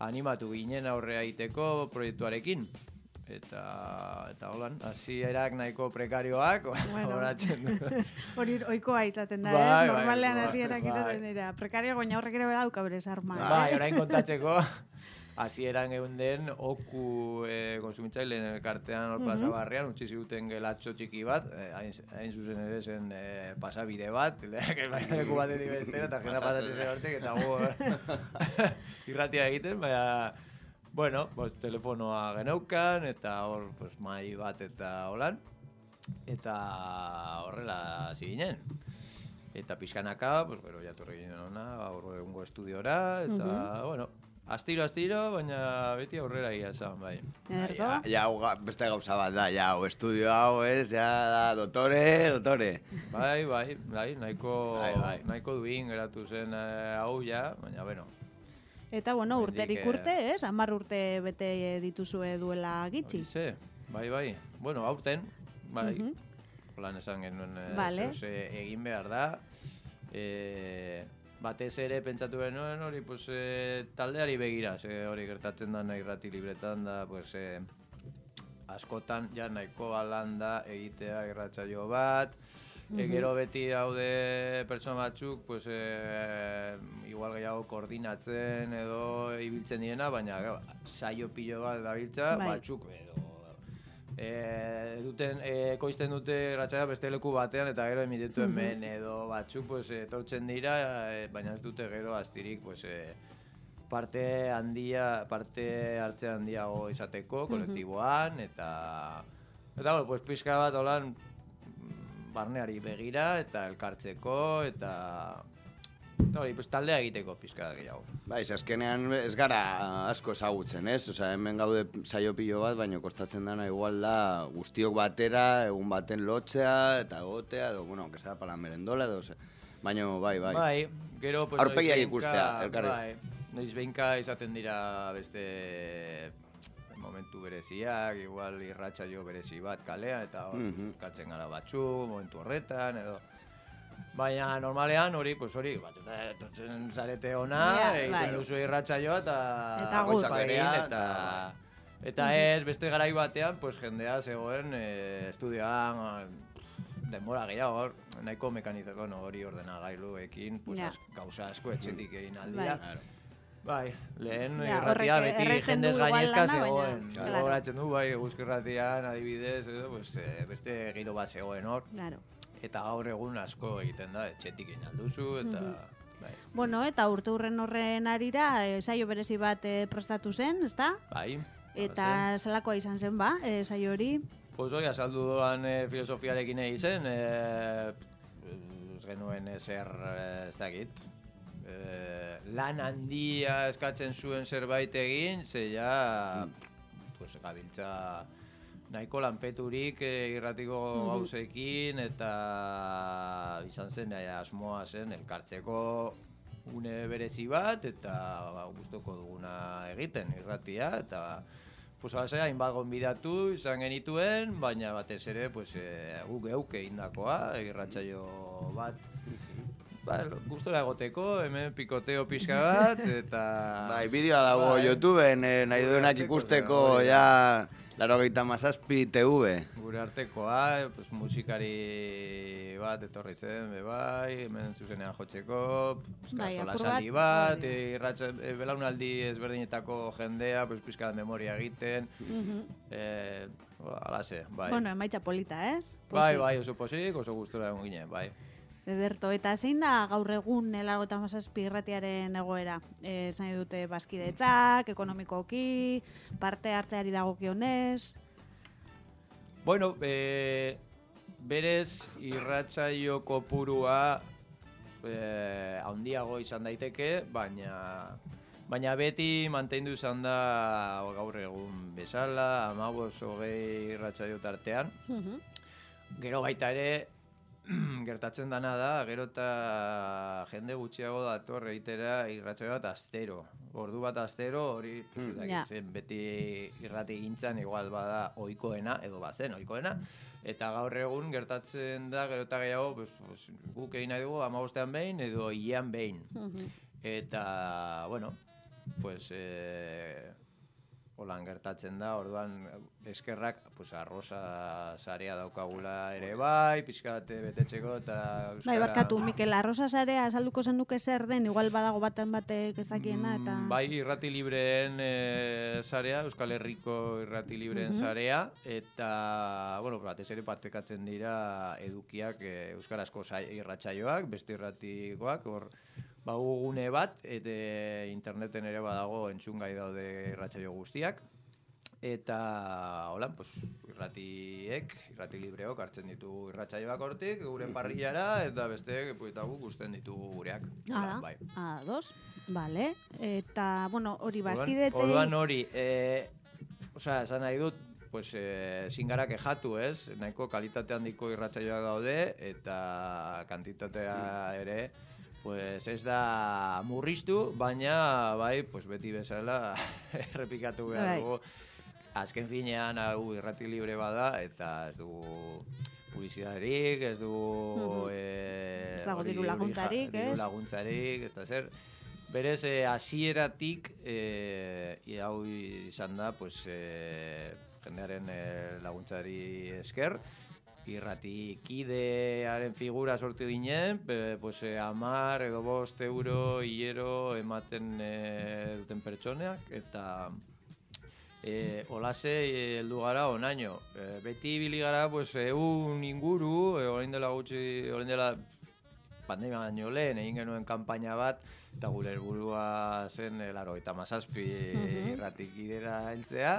animatu ginen aurrea egiteko proiektuarekin. eta eta holan, hasierak nahiko prekarioak, Bueno. horatzen du. Hori ohikoa izaten da, Bai, ez? bai, Normalean bai, hasierak bai. izaten dira. Prekario baina horrek ere badauka bere sarma. Bai, orain kontatzeko, hasieran egun den, oku e, konsumitzaileen elkartean hor plaza Mhm. barrian, utzi ziguten gelatxo txiki bat, eh, hain, hain zuzen ere zen eh, pasabide bat, leku batetik bestera, eta jena pasatzen zen hortik, eta gu eh, irratia egiten, baina, bueno, pues, telefonoa geneukan, eta hor, pues, mai bat eta holan, eta horrela hasi ginen. Eta pixkanaka, pues, gero jatorri ginen ona, aurro egungo estudiora, eta, Mhm. bueno, astiro, astiro, baina beti aurrera ia esan, bai. Ja, ja, hau ga- beste gauza bat da, ja, hau estudio hau, ez, ja, da, dotore, dotore. Bai, bai, bai, nahiko, Bai, bai. nahiko duin geratu zen eh, hau ja, baina, bueno, Eta, bueno, urterik eh, urte, ez? Amar urte bete dituzue duela gitxi. Ze, bai, bai. Bueno, aurten, bai, Mhm. plan esan genuen eh, Vale. ze egin behar da. E, batez ere pentsatu genuen hori pues, e, taldeari begira, ze hori gertatzen da nahi irrati libretan da, pues, e, askotan ja nahiko alan da egitea irratsaio bat, E, Mhm. gero beti daude pertsona batzuk, pues, e, igual gehiago koordinatzen edo ibiltzen direna, baina saio pilo bat dabiltza, Bai. batzuk edo e, duten, e, koizten dute ratxaia beste leku batean eta gero emitetu Mhm. hemen edo batzuk pues, etortzen dira, e, baina ez dute gero astirik pues, e, parte handia, parte hartze handiago izateko kolektiboan eta eta bueno, pues pixka bat holan barneari begira eta elkartzeko eta eta hori, pues, taldea egiteko pixka gehiago. Bai, azkenean ez gara asko ezagutzen, ez? Osea, hemen gaude saio pilo bat, baina kostatzen dana igual da guztiok batera, egun baten lotzea, eta gotea, edo, bueno, que sea para la merendola, edo, ze. Baina, bai, bai. Bai, gero pues, Aurpegiak behinka- ikustea, elkarri. Bai, noiz behinka izaten dira beste momentu bereziak, igual irratsaio berezi bat kalea, eta hor, Mhm. katzen gara batzu, momentu horretan, edo... Baina normalean hori, pues hori, etortzen zarete ona, Ja, egiten bai. duzu irratsaioa eta... Eta egin, eta- eta... Ez, beste garai batean, pues jendea zegoen e, estudioan, denbora gehiago, hor, nahiko mekanizako no, hori ordenagailuekin, pues, az, gauza asko etxetik egin aldia. Bai. Bai, lehen Ja, irratia beti jendez gainezka zegoen. Claro. Gogoratzen du, bai, eguzki irratian, adibidez, edo, pues, eh, beste giro bat zegoen hor. Claro. Eta gaur egun asko egiten da, etxetik egin alduzu, eta... Mhm. Bai. Bueno, eta urte hurren horren arira, e, saio berezi bat e, prestatu zen, ezta? Bai. Eta zelakoa izan zen, ba, e, saio hori? Pues hori, azaldu doan eh, filosofiarekin egin zen, eh, ez genuen ezer, eh, ez dakit, eh, lan handia eskatzen zuen zerbait egin, ze ja, pues, gabiltza nahiko lanpeturik eh, irratiko gauzekin, eta izan zen, eh, asmoa zen, elkartzeko une berezi bat, eta ba, gustoko duguna egiten irratia, eta Pues alase, hainbat gonbidatu izan genituen, baina batez ere, pues, e, guk geuk egindakoa, irratsaio bat. Ba, gustora egoteko, hemen pikoteo pixka bat, eta... Bai, bideoa dago Bai. YouTubeen, eh, nahi duenak arteko, ikusteko, ja, laro gaita mazazpi TV. Gure artekoa, eh, pues, musikari bat etorri zen, bai, hemen zuzenean jotzeko, pues, Bai, kaso apur lasaldi bat, bat, e, irratxa, e, belaunaldi ezberdinetako jendea, pues, pixka memoria egiten, Mhm. eh, alase, bai. Bueno, emaitza polita, ez? Bai, Pozik. bai, oso posik, oso gustura egon ginen, bai. Ederto, eta zein da gaur egun elargo eta mazazpi irratiaren egoera? E, zain dute baskidetzak, ekonomikoki, parte hartzeari dagokionez? Bueno, e, berez irratsaio kopurua e, handiago izan daiteke, baina baina beti mantendu izan da gaur egun bezala, amabos hogei irratsaio tartean. Gero baita ere, gertatzen dana da, gero eta jende gutxiago dator egitera irratsaio bat astero. Ordu bat astero, hori Hmm. dakit Ja. zen, beti irrati gintzan igual bada ohikoena edo bazen ohikoena. Eta gaur egun gertatzen da gero eta gehiago, pues, pues, guk egin nahi dugu amabostean behin edo hilean behin. Eta, bueno, pues, eh, holan gertatzen da, orduan eskerrak, pues, arroza sarea daukagula ere bai, pixka bat betetzeko eta Bai, barkatu, Mikel, arrosa sarea azalduko zenuke zer den, igual badago baten batek ez dakiena, eta... Bai, irrati libreen e, zarea, Euskal Herriko irrati libreen Mhm. zarea, eta, bueno, batez ere partekatzen dira edukiak e, Euskarazko sai- irratsaioak, beste irratikoak, hor, bagu gune bat, eta interneten ere badago entzungai daude irratsaio guztiak, eta, hola, pues, irratiek, irrati libreok hartzen ditugu irratsaioak hortik, gure parrillara, eta beste, pues, eta guk usten ditugu gureak. Hala, bai. a dos, vale. Eta, bueno, hori bastidetzei... Orduan hori, e, osea, esan nahi dut, pues, e, zingara kejatu, ez? Nahiko kalitate handiko irratsaioak daude, eta kantitatea ere, pues ez da murriztu, baina bai, pues beti bezala errepikatu behar Bai. dugu. Azken finean hau irrati libre bada, eta ez dugu publizidaderik, ez dugu... Mhm. eh, Ez dago diru hori ja- laguntzarik, diru laguntzarik, ez da zer. Berez, eh, hasieratik eh, i- hau izan da, pues, eh, jendearen eh, laguntzari esker, irrati kidearen figura sortu ginen, pe, pues, eh, amar edo bost euro hilero ematen eh, duten pertsoneak, eta E, olase eh, heldu gara onaino. E, beti ibili gara pues egun inguru, e, orain dela gutxi, orain dela pandemia baino lehen egin genuen kanpaina bat eta gure helburua zen e, laro eta mazazpi Mhm. irratik idera heltzea.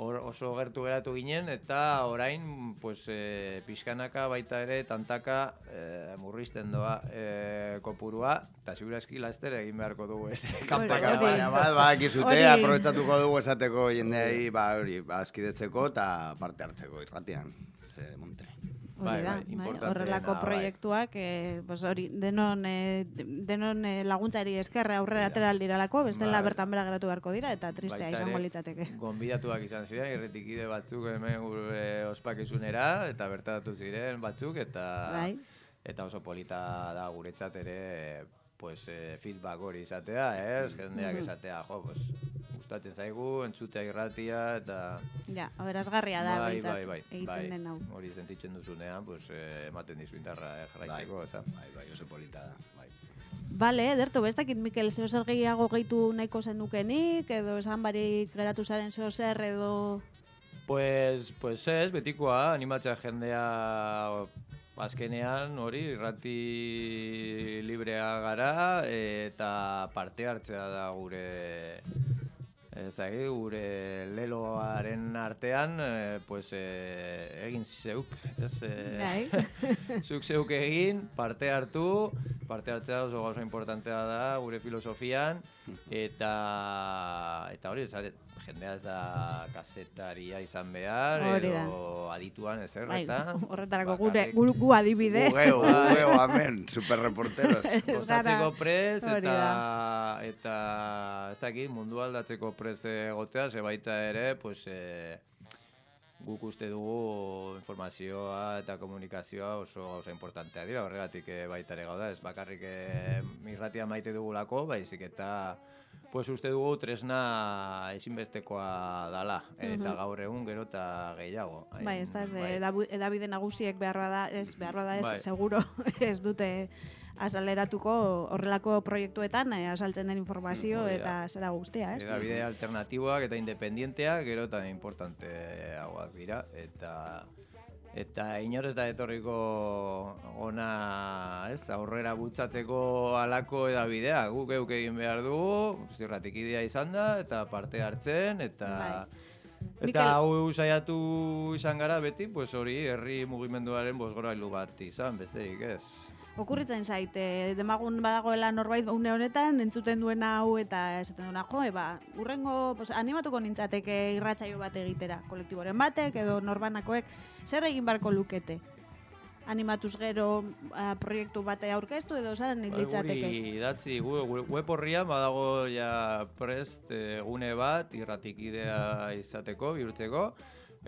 Hor oso gertu geratu ginen eta orain pues, e, pixkanaka baita ere tantaka e, murrizten doa e, kopurua eta segurazki laster egin beharko dugu ez. Kastaka, bat. baina bat, badakizute, Hori- aprobetsatuko dugu esateko jendeai, ba, hori, ba, eta parte hartzeko irratian. Ze, monte. Bai, bai, bai, importanteena, horrelako bai. proiektuak, pues hori, denon, eh, denon eh, laguntzari eskerra aurrera atera aldiralako, bestela Bai. bertan bera geratu beharko dira, eta tristea Baita izango litzateke. Gonbidatuak izan ziren, irretikide batzuk hemen gure ospakizunera, eta bertatu ziren batzuk, eta Bai. eta oso polita da guretzat ere pues, eh, feedback hori izatea, ez? Jendeak Mhm. esatea, jo, pues, gustatzen zaigu, entzutea irratia, eta... Ja, aberazgarria da, bai, bai, bai, egiten bai, den hau. Hori sentitzen duzunean, pues, eh, ematen dizu indarra eh, jarraitzeko, eta... Bai, bai, oso polita da, bai. Bale, ederto, bestakit Mikel, zeo zer gehiago gehitu nahiko zenukenik, edo esan barik geratu zaren zeo zer, edo... Pues, pues ez, betikoa, animatzea jendea azkenean hori irrati librea gara eta parte hartzea da gure ez da, gure leloaren artean eh, pues, eh, egin zeuk, ez? Eh, Bai. zuk zeuk egin, parte hartu, parte hartzea oso gauza importantea da gure filosofian, eta eta hori, ez, jendea ez da kasetaria izan behar, Hori da. edo adituan ezer, Bai, eta... horretarako gure, gu, gu adibide. Gu geu, gu geu, amen, superreporteros. Ez gara- prez eta da. eta ez dakit mundu aldatzeko prez egotea, ze baita ere, pues eh, guk uste dugu informazioa eta komunikazioa oso gauza importantea dira, horregatik eh, baita ere gauda, ez bakarrik eh, irratia maite dugulako, baizik eta pues uste dugu tresna ezinbestekoa dala, eta gaur egun gero eta gehiago. Bai, ez da, ez, Bai. edabide nagusiek behar bada, ez, behar bada ez, Bai. seguro, ez dute azaleratuko horrelako proiektuetan eh, azaltzen den informazio Mm, eta zera guztia, ez? Edabide alternatiboak eta independienteak gero eta importanteagoak dira eta eta inor ez da etorriko ona, ez, aurrera bultzatzeko alako edabidea. Guk geuk egin behar dugu, zirratik idea izan da, eta parte hartzen, eta... Eta Mikel- hau saiatu izan gara beti, pues hori herri mugimenduaren bosgorailu bat izan, besterik ez. Okurritzen zait, eh, demagun badagoela norbait une honetan, entzuten duena hau eta esaten duena, jo, eba, urrengo, pues, animatuko nintzateke irratsaio bat egitera, kolektiboren batek edo norbanakoek, zer egin barko lukete? Animatuz gero a, proiektu bate aurkeztu edo zaren Bai, litzateke? Guri idatzi, gu, web horrian badago ja prest eh, gune bat irratik idea izateko, bihurtzeko,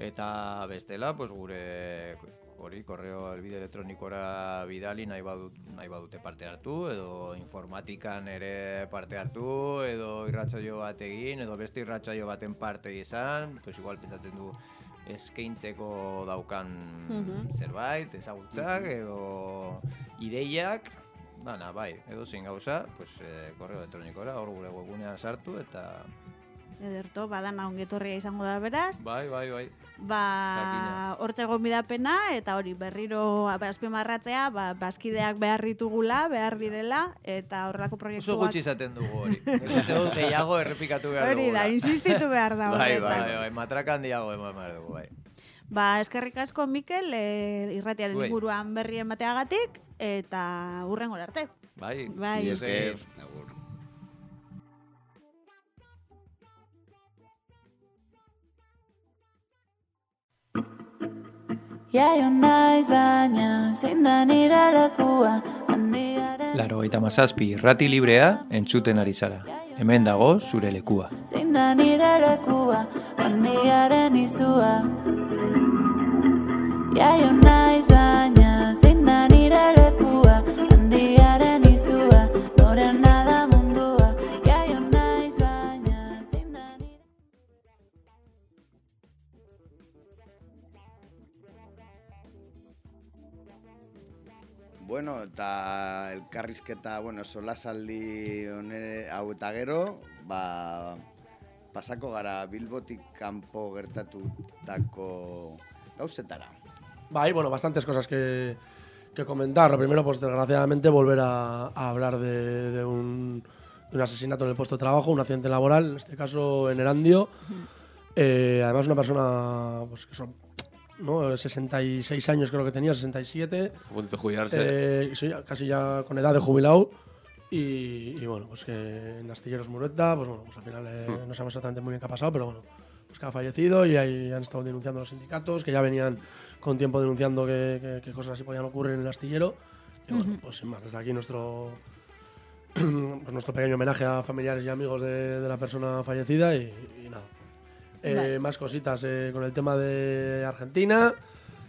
eta bestela, pues, gure hori korreo elbide elektronikora bidali nahi, badut, nahi badute parte hartu, edo informatikan ere parte hartu, edo irratsaio bat egin, edo beste irratsaio baten parte izan, pues igual pentsatzen du eskaintzeko daukan Mhm. zerbait, ezagutzak, edo ideiak, dana, bai, edo zein gauza, pues, eh, korreo elektronikora, hor gure webgunean sartu, eta Ederto, badana ongetorria izango da beraz. bai, bai, bai. Ba, hortxe gonbidapena eta hori berriro azpimarratzea, ba, baskideak behar ditugula, behar direla eta horrelako Oso proiektuak gutxi izaten dugu hori. Dut gehiago errepikatu behar Hori da, insistitu behar da Bai, bai, bai, matraka handiago eman behar dugu, bai. Ba, eskerrik asko Mikel, e, irratiaren inguruan berri emateagatik eta hurrengo arte. Bai, Bai. Ni esker, Jaio naiz baina zein da nire lekua handiaren Laro eta mazazpi irrati librea entzuten ari zara. Hemen dago zure lekua. zein da nire lekua handiaren izua Jaio naiz baina zein da nire lekua handiaren izua norena da Bueno, eta elkarrizketa, bueno, solasaldi hone hau eta gero, ba, pasako gara Bilbotik kanpo gertatutako gauzetara. Bai, bueno, bastantes cosas que, que comentar. Lo primero, pues desgraciadamente, volver a, a hablar de, de un, de un asesinato en el puesto de trabajo, un accidente laboral, en este caso en Erandio. Eh, además, una persona pues, que son ¿no? 66 años, creo que tenía, 67. A punto de jubilarse. Eh, sí, casi ya con edad de jubilado. Y, y bueno, pues que en Astilleros Murueta, pues bueno, pues al final eh, Hmm. no sabemos exactamente muy bien qué ha pasado, pero bueno, pues que ha fallecido y ahí han estado denunciando los sindicatos, que ya venían con tiempo denunciando que, que- que cosas así podían ocurrir en el astillero. Y bueno, pues sin más, desde aquí nuestro, pues nuestro pequeño homenaje a familiares y amigos de, de la persona fallecida y, y nada. Eh, Vale. Más cositas eh, con el tema de Argentina.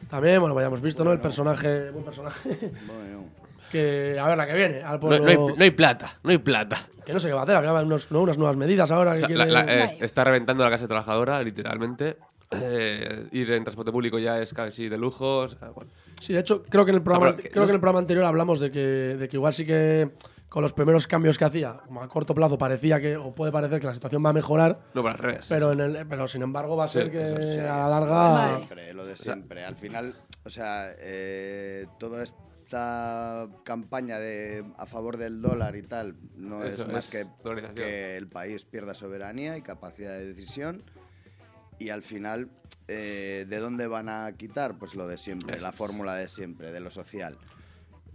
También, bueno, pues ya hemos visto, ¿no? El personaje, buen personaje. Bueno, que, a ver, la que viene. Al No, pueblo, no hay, no hay plata, no hay plata. Que no sé qué va a hacer, había unos, ¿no? unas nuevas medidas ahora. O que sea, quiere- la- la- es- Vale. está reventando la clase trabajadora, literalmente. Eh, ir en transporte público ya es casi de lujo. o sea, bueno. Sí, de hecho, creo que en el programa, creo no que en el programa anterior hablamos de que, de que igual sí que con los primeros cambios que hacía, como a corto plazo parecía que, o puede parecer que la situación va a mejorar, No, pero al revés. pero, en el, pero sin embargo va a Sí, ser que sí. a la Lo larga... de siempre, lo de siempre. Al final, o sea, eh, toda esta campaña de a favor del dólar y tal no Eso es más es, que que el país pierda soberanía y capacidad de decisión. Y al final, eh, ¿de dónde van a quitar? Pues lo de siempre, Eso la fórmula de siempre, de lo social.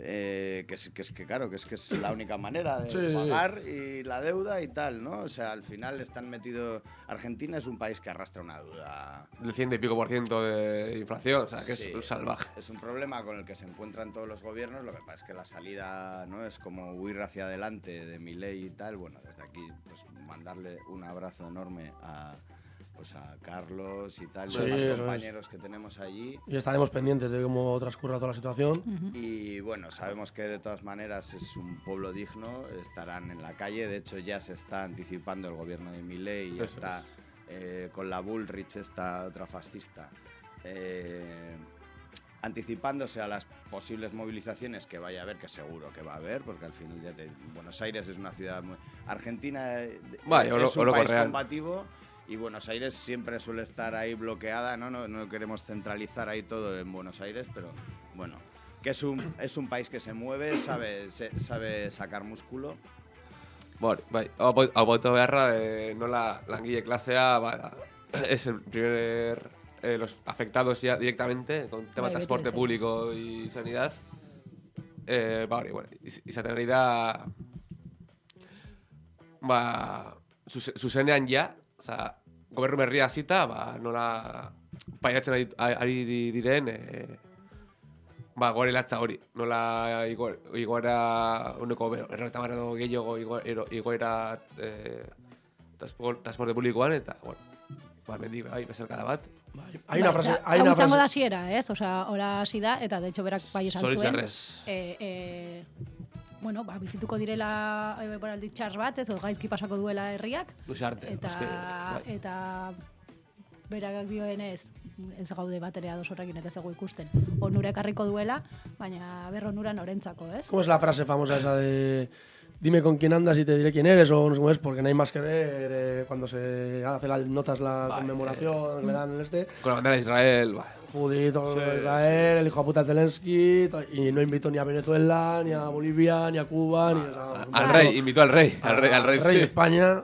Eh, que, es, que es que claro, que es que es la única manera de Sí, pagar y la deuda y tal, ¿no? O sea, al final están metidos... Argentina es un país que arrastra una deuda Del ciento y pico por ciento de inflación, o sea, que Sí. es salvaje. es un problema con el que se encuentran todos los gobiernos, lo que pasa es que la salida no es como huir hacia adelante de mi ley y tal. Bueno, desde aquí pues mandarle un abrazo enorme a pues a Carlos y tal, y a los es. compañeros que tenemos allí. Y estaremos pendientes de cómo transcurra toda la situación. Y bueno, sabemos que de todas maneras es un pueblo digno, estarán en la calle, de hecho ya se está anticipando el gobierno de Milei y Eso está eh, con la Bullrich, esta otra fascista, eh, anticipándose a las posibles movilizaciones que vaya a haber, que seguro que va a haber, porque al final ya te- Buenos Aires es una ciudad muy... Argentina eh, es un país combativo y Buenos Aires siempre suele estar ahí bloqueada, ¿no? No, no queremos centralizar ahí todo en Buenos Aires, pero bueno, que es un, es un país que se mueve, sabe, se- sabe sacar músculo. Bueno, bai, hau boto beharra, eh, nola langile klasea ba, es el primer, eh, los afectados ya directamente con tema Bai, de transporte público y sanidad. Eh, ba, hori, bueno, iz- izaten ari da, ba, zuze- zuzenean ja, oza, gobernu berria hasita, ba, nola pairatzen ari, ari di- diren, eh, ba, gore latza hori. Nola igo- igoera uneko errota edo gehiago igoera eh, transpor- transporte publikoan, eta, bueno, ba, mendi, bai, bezarkada bat. Hay una Bai, frase, hay una frase. da hasiera, ez? Osea, hola hasi da, eta de hecho berak bai esan zuen. Zoritxarrez. E, e, bueno, ba, bizituko direla e, boraldi txar bat, ez? O gaizki pasako duela herriak. Luis arte. Eta, eske, bai. eta berak dioenez, ez gaude baterea dos horrekin eta dugu ikusten. Onura ekarriko duela, baina berronura norentzako, ez? ¿Cómo es la frase famosa esa de dime con quién andas y te diré quién eres? O no sé cómo es, porque no hay más que ver eh, cuando se hace las notas la conmemoración, le dan el este. Con la bandera de Israel, va. Judito Sí, Israel, el hijo de puta de Zelensky, y no invitó ni a Venezuela, ni a Bolivia, ni a Cuba, ni a... Al rey, invitó al rey. Al rey, al rey, rey sí. de España.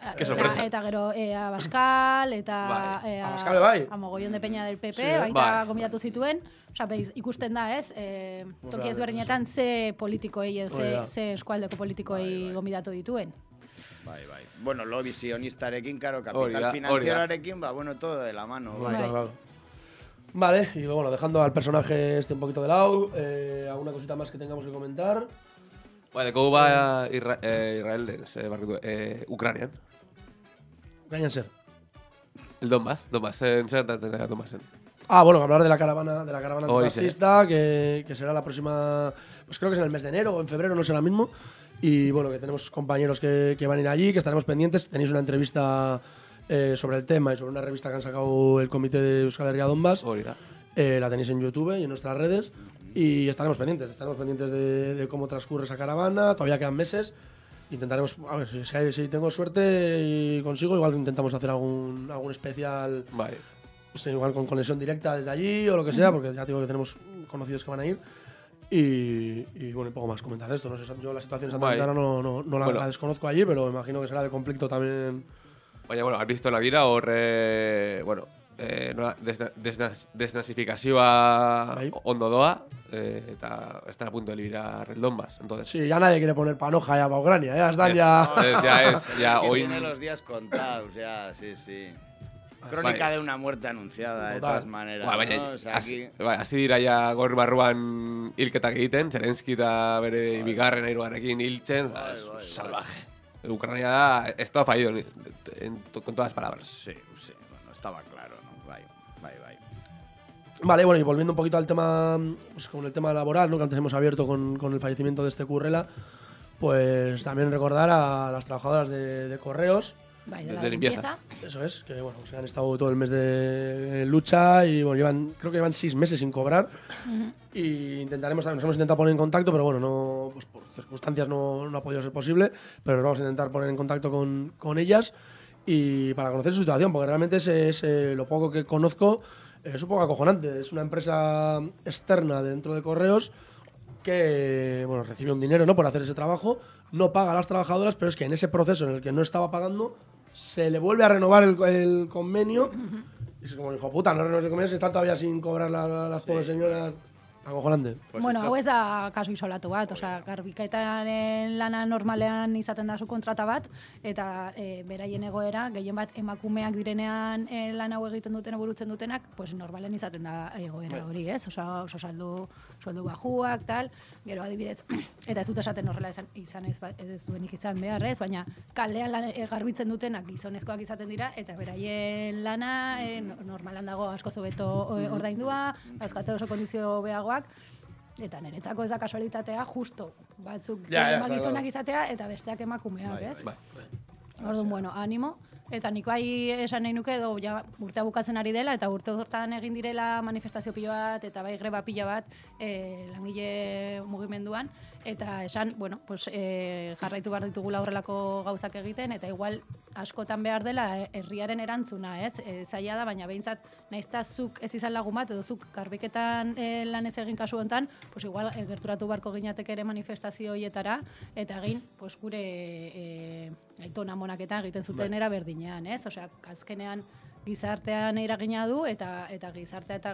Qué Eta, sorpresa. eta gero e, Abascal, eta Bai. e, Abascal bai. a mogollon de peña del PP, Sí, baita bai. gombidatu zituen. Behiz, ikusten da, ez? E, toki ezberdinetan ze politikoei, ze, ze eskualdeko politikoei gombidatu dituen. Bai, bai. Bueno, lobby sionistarekin, hori da. finanzierarekin, ba, bueno, todo de la mano. Claro, Bai. claro. Vale, y bueno, dejando al personaje este un poquito de lado, eh, ¿alguna cosita más que tengamos que comentar? Bai, deko ba Isra eh, Israel, eh, barritu, eh, ser. El Donbass, Donbass, en zer gertatzen da Donbassen. Ah, bueno, hablar de la caravana, de la caravana Hoy antifascista, que, que será la próxima, pues creo que es en el mes de enero o en febrero, no sé ahora mismo. Y bueno, que tenemos compañeros que, que van a ir allí, que estaremos pendientes. Tenéis una entrevista eh, sobre el tema y sobre una revista que han sacado el comité de Euskal Herria Donbass. Eh, la tenéis en YouTube y en nuestras redes. Y estaremos pendientes, estaremos pendientes de, de cómo transcurre esa caravana. Todavía quedan meses. Intentaremos, a ver, si, si- tengo suerte y consigo, igual intentamos hacer algún, algún especial, Bai. pues, igual con conexión directa desde allí o lo que sea, porque ya digo que tenemos conocidos que van a ir. Y, y, bueno, poco más comentar esto. No sé, yo la situación en Santa. Clara no, no, no la, Bueno. la desconozco allí, pero imagino que será de conflicto también. Baina, bueno, has visto la vida hor, eh, bueno, eh, nola, desna, desna, desnazifikazioa Bai. ondo doa, eh, eta están a punto de liberar el Donbass. Entonces, Sí, ya nadie quiere poner panoja ya para Ucrania, ya están Es- ya. es- ya es, ya es que hoy... tiene los días contados, ya, sí, sí. Crónica Bai. de una muerte anunciada, de Total. todas maneras. Ba, baina, ¿no? O sea, hasi, aquí... bai, hasi dira ja gaur barruan hilketak egiten, Zelenski eta bere bigarren airuarekin hiltzen, Bai, es bai, bai. salvaje. Ucrania da, estado fallido en, en, con todas las palabras. Sí, sí, bueno, estaba claro, Vale, bueno, y volviendo un poquito al tema, pues con el tema laboral, ¿no? que antes hemos abierto con, con el fallecimiento de este Currela, pues también recordar a las trabajadoras de, de correos, de, De- de limpieza. limpieza. eso es, que bueno, se han estado todo el mes de lucha y bueno, llevan, creo que llevan seis meses sin cobrar y intentaremos, nos hemos intentado poner en contacto, pero bueno, no, pues por circunstancias no, no ha podido ser posible, pero nos vamos a intentar poner en contacto con, con ellas y para conocer su situación, porque realmente es, es, eh, lo poco que conozco es un poco acojonante. Es una empresa externa dentro de correos que bueno, recibe un dinero ¿no? por hacer ese trabajo, no paga a las trabajadoras, pero es que en ese proceso en el que no estaba pagando, se le vuelve a renovar el, el convenio. Y es como, hijo puta, no renueves el convenio si están todavía sin cobrar la- la- las pobres señoras. Acojonante. Pues bueno, hau ez da kasu isolatu bat, osea, garbiketaren lana normalean izaten da zu kontrata bat, eta e, beraien egoera, gehien bat emakumeak direnean e, lan hau egiten duten, burutzen dutenak, pues normalen izaten da egoera hori, ez? Osea, oso saldu, saldu bajuak, tal, gero adibidez, eta ez dut esaten horrela izan, izan ez, ba- ez duenik izan behar, ez? Baina kaldean lan, e, garbitzen dutenak gizonezkoak izaten dira, eta beraien lana e, no- normalan dago asko zobeto e, ordaindua, dauzkate oso kondizio beagoak, eta niretzako ez da kasualitatea justo batzuk Ja, ja, gizonak izatea eta besteak emakumeak, ez? Bai. Orduan, bueno, animo. Eta nik bai esan nahi nuke, edo ja, urtea bukatzen ari dela, eta urte hortan egin direla manifestazio pila bat, eta bai greba pila bat e, langile mugimenduan, eta esan, bueno, pues, e, jarraitu behar ditugula horrelako gauzak egiten, eta igual askotan behar dela eh, herriaren erantzuna, ez? E, zaila da, baina behintzat, naizta zuk ez izan lagun bat, edo zuk garbiketan e, lan ez egin kasu hontan, pues igual e, gerturatu beharko ginateke ere manifestazio hoietara, eta egin, pues gure e, aitona monaketa egiten zuten era berdinean, ez? Osea, azkenean gizartean eragina du eta eta gizartea eta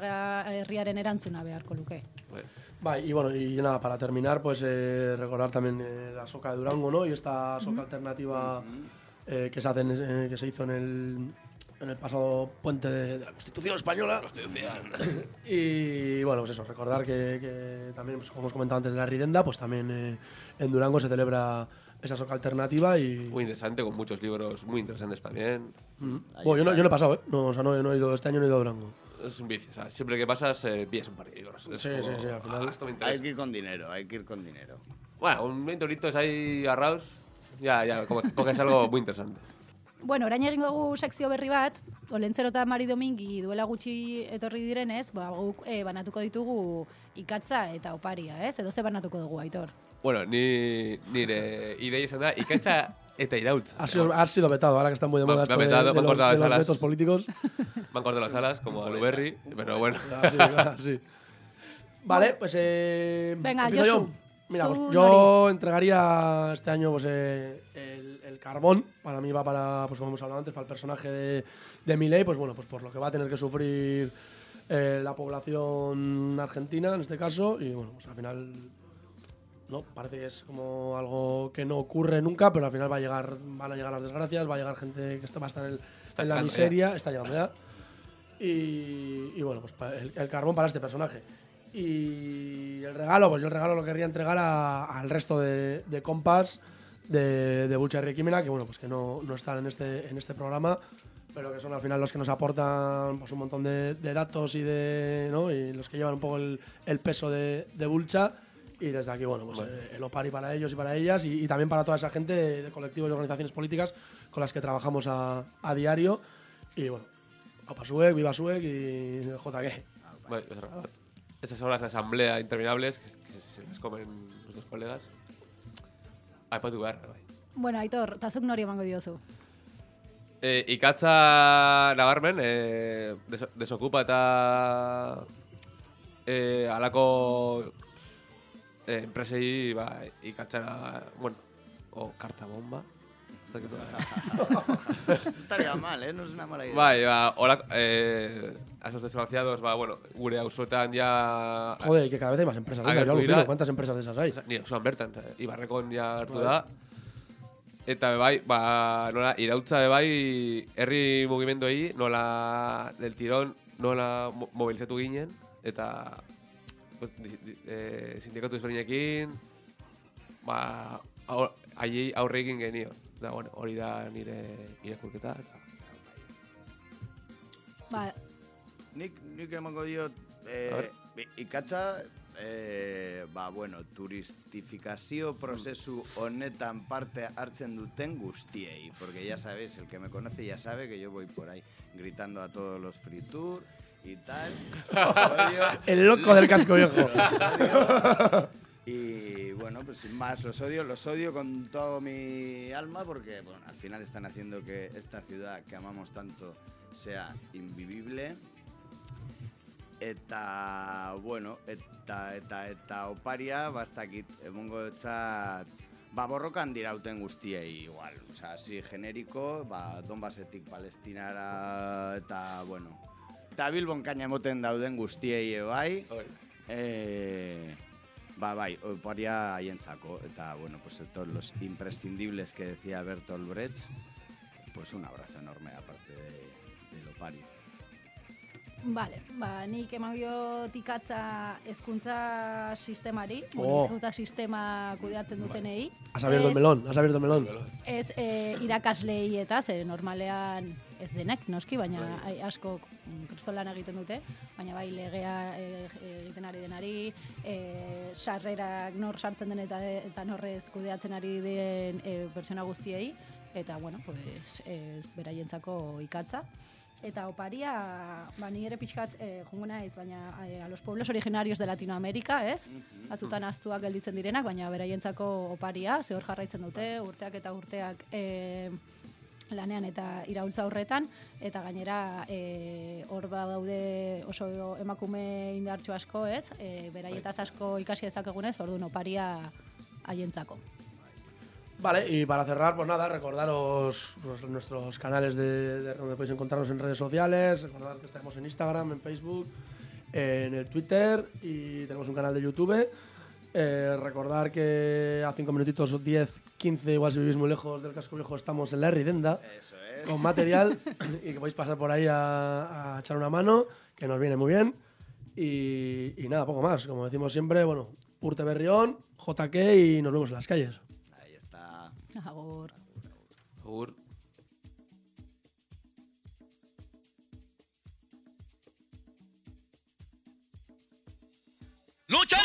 herriaren erantzuna beharko luke. Vale, y bueno, y nada, para terminar, pues eh, recordar también eh, la soca de Durango, ¿no? Y esta soca alternativa eh, que se hace en- eh, que se hizo en el en el pasado puente de, de la Constitución española. y bueno, pues eso, recordar que, que también, pues, como hemos comentado antes de la Ridenda, pues también eh, en Durango se celebra esa soca alternativa y... Muy interesante, con muchos libros muy interesantes también. Bueno, yo, no, yo no he pasado, ¿eh? No, o sea, no, he- no he ido, este año no he ido a Durango. Es un vicio, o sea, siempre que pasas, eh, pillas un par de libros. Es Sí, sí, sí, al final- "Ah, esto me Hay interesa. que ir con dinero, hay que ir con dinero. Bueno, un 20 euritos ahí agarrados, ya, ya, como coges algo muy interesante. Bueno, orain egingo dugu sekzio berri bat, Olentzero eta Mari Domingi duela gutxi etorri direnez, ba, guk eh, banatuko ditugu ikatza eta oparia, ez? Edo ze banatuko dugu, Aitor? Bueno, ni, nire ideia izan da, ikatza eta irautza. Ha sido, ha sido vetado, ahora que están muy de moda me esto ha de, vetado, de me han los, cortado de las los vetos políticos. Me han cortado las alas, como a Luberri, pero bueno. Ah, sí, ah, sí. Vale, pues eh, Venga, Josu, yo. Mira, pues, yo entregaría este año pues, eh, el, el carbón. Para mí va para, pues como hemos hablado antes, para el personaje de, de Milei, pues bueno, pues por lo que va a tener que sufrir eh, la población argentina en este caso. Y bueno, pues al final no, parece que es como algo que no ocurre nunca, pero al final va a llegar, van a llegar las desgracias, va a llegar gente que va a estar en, el- Está en la miseria, está llegando ya. Y, y bueno, pues el, el carbón para este personaje. Y el regalo, pues yo el regalo lo querría entregar a- al resto de, de compas de, de Bulcha y Requimena, que bueno, pues que no, no están en este, en este programa, pero que son al final los que nos aportan pues, un montón de, de datos y de ¿no? y los que llevan un poco el, el peso de, de Bulcha. Y desde aquí, bueno, pues eh, el OPARI para ellos y para ellas, y, y también para toda esa gente de, de colectivos y organizaciones políticas con las que trabajamos a, a diario. Y bueno, Opa Suec, Viva Suec y JG. Regalado. Estas horas de asamblea interminables que, que se las comen nuestros colegas. Aipatu behar, bai. Bueno, Aitor, tazuk nori emango diozu. E, ikatza nabarmen, e, deso, desokupa eta e, alako e, enpresei ba, ikatza, bueno, o karta bomba. No estaría mal, ¿eh? No es una mala idea. Bai, ba, hola, eh, a esos desgraciados, ba, bueno, gure auzoetan ja... Joder, que cada vez hay más empresas. de esas, yo. ¿Cuántas empresas de esas hay? Ni auzoan bertan, eh, Ibarrekon ja hartu Bai. da. Eta bebai, ba, nola, irautza bebai, herri mugimenduei, nola, del tirón, nola mo- mobilizatu ginen, eta pues, di, di, eh, sindikatu ezberdinekin, ba, haiei aurre egin genio. Da, bueno, hori da nire irakurketa. eta- Ba, Nik, nik emango diot, eh, ikatza, eh, ba, bueno, turistifikazio prozesu honetan parte hartzen duten guztiei. Porque ya sabéis, el que me conoce ya sabe que yo voy por ahí gritando a todos los free tour y tal. Odio. El loco del casco viejo. Odio. Y bueno, pues sin más, los odio, los odio con todo mi alma porque bueno, al final están haciendo que esta ciudad que amamos tanto sea invivible. Eta, bueno, eta, eta, eta oparia, bastakit, emongo etzat, ba, borrokan dirauten guztiei igual. Osa, así generiko, ba, Donbasetik Palestinara, eta, bueno, eta Bilbon kaina emoten dauden guztiei ere bai. Eh, ba, bai, oparia haientzako, eta, bueno, pues todos los imprescindibles que decía Bertolt Brecht, pues un abrazo enorme aparte de, del opario. Vale, ba, nik emango ikatza hezkuntza sistemari, Oh. hezkuntza sistema kudeatzen dutenei. Has abierto el melón, has abierto el melón. Ez e, irakaslei eta, ze normalean ez denek, noski, baina ai, asko kristolan egiten dute, baina bai legea e, egiten ari denari, e, sarrerak nor sartzen den eta, eta norrez kudeatzen ari den e, pertsona guztiei, eta, bueno, pues, ez, beraientzako ikatza. Eta oparia, ba, ni ere pixkat eh, jungo naiz, baina eh, a los pueblos originarios de Latinoamérica, ez? Batzutan aztuak gelditzen direnak, baina beraientzako oparia, ze hor jarraitzen dute, urteak eta urteak eh, lanean eta iraultza horretan, eta gainera eh, hor badaude oso emakume indartxo asko, ez? E, beraietaz asko ikasi dezakegunez, orduan oparia haientzako. Vale, y para cerrar, pues nada, recordaros nuestros canales de, de donde podéis encontrarnos en redes sociales, recordar que estamos en Instagram, en Facebook, en el Twitter y tenemos un canal de YouTube. Eh, recordar que a 5 minutitos, 10, 15, igual si vivís muy lejos del casco viejo, estamos en la Ridenda Eso es. con material y que podéis pasar por ahí a, a echar una mano, que nos viene muy bien. Y, y nada, poco más. Como decimos siempre, bueno, Urte Berrión, JK y nos vemos en las calles. Ahí está. Agur. Agur. Mucha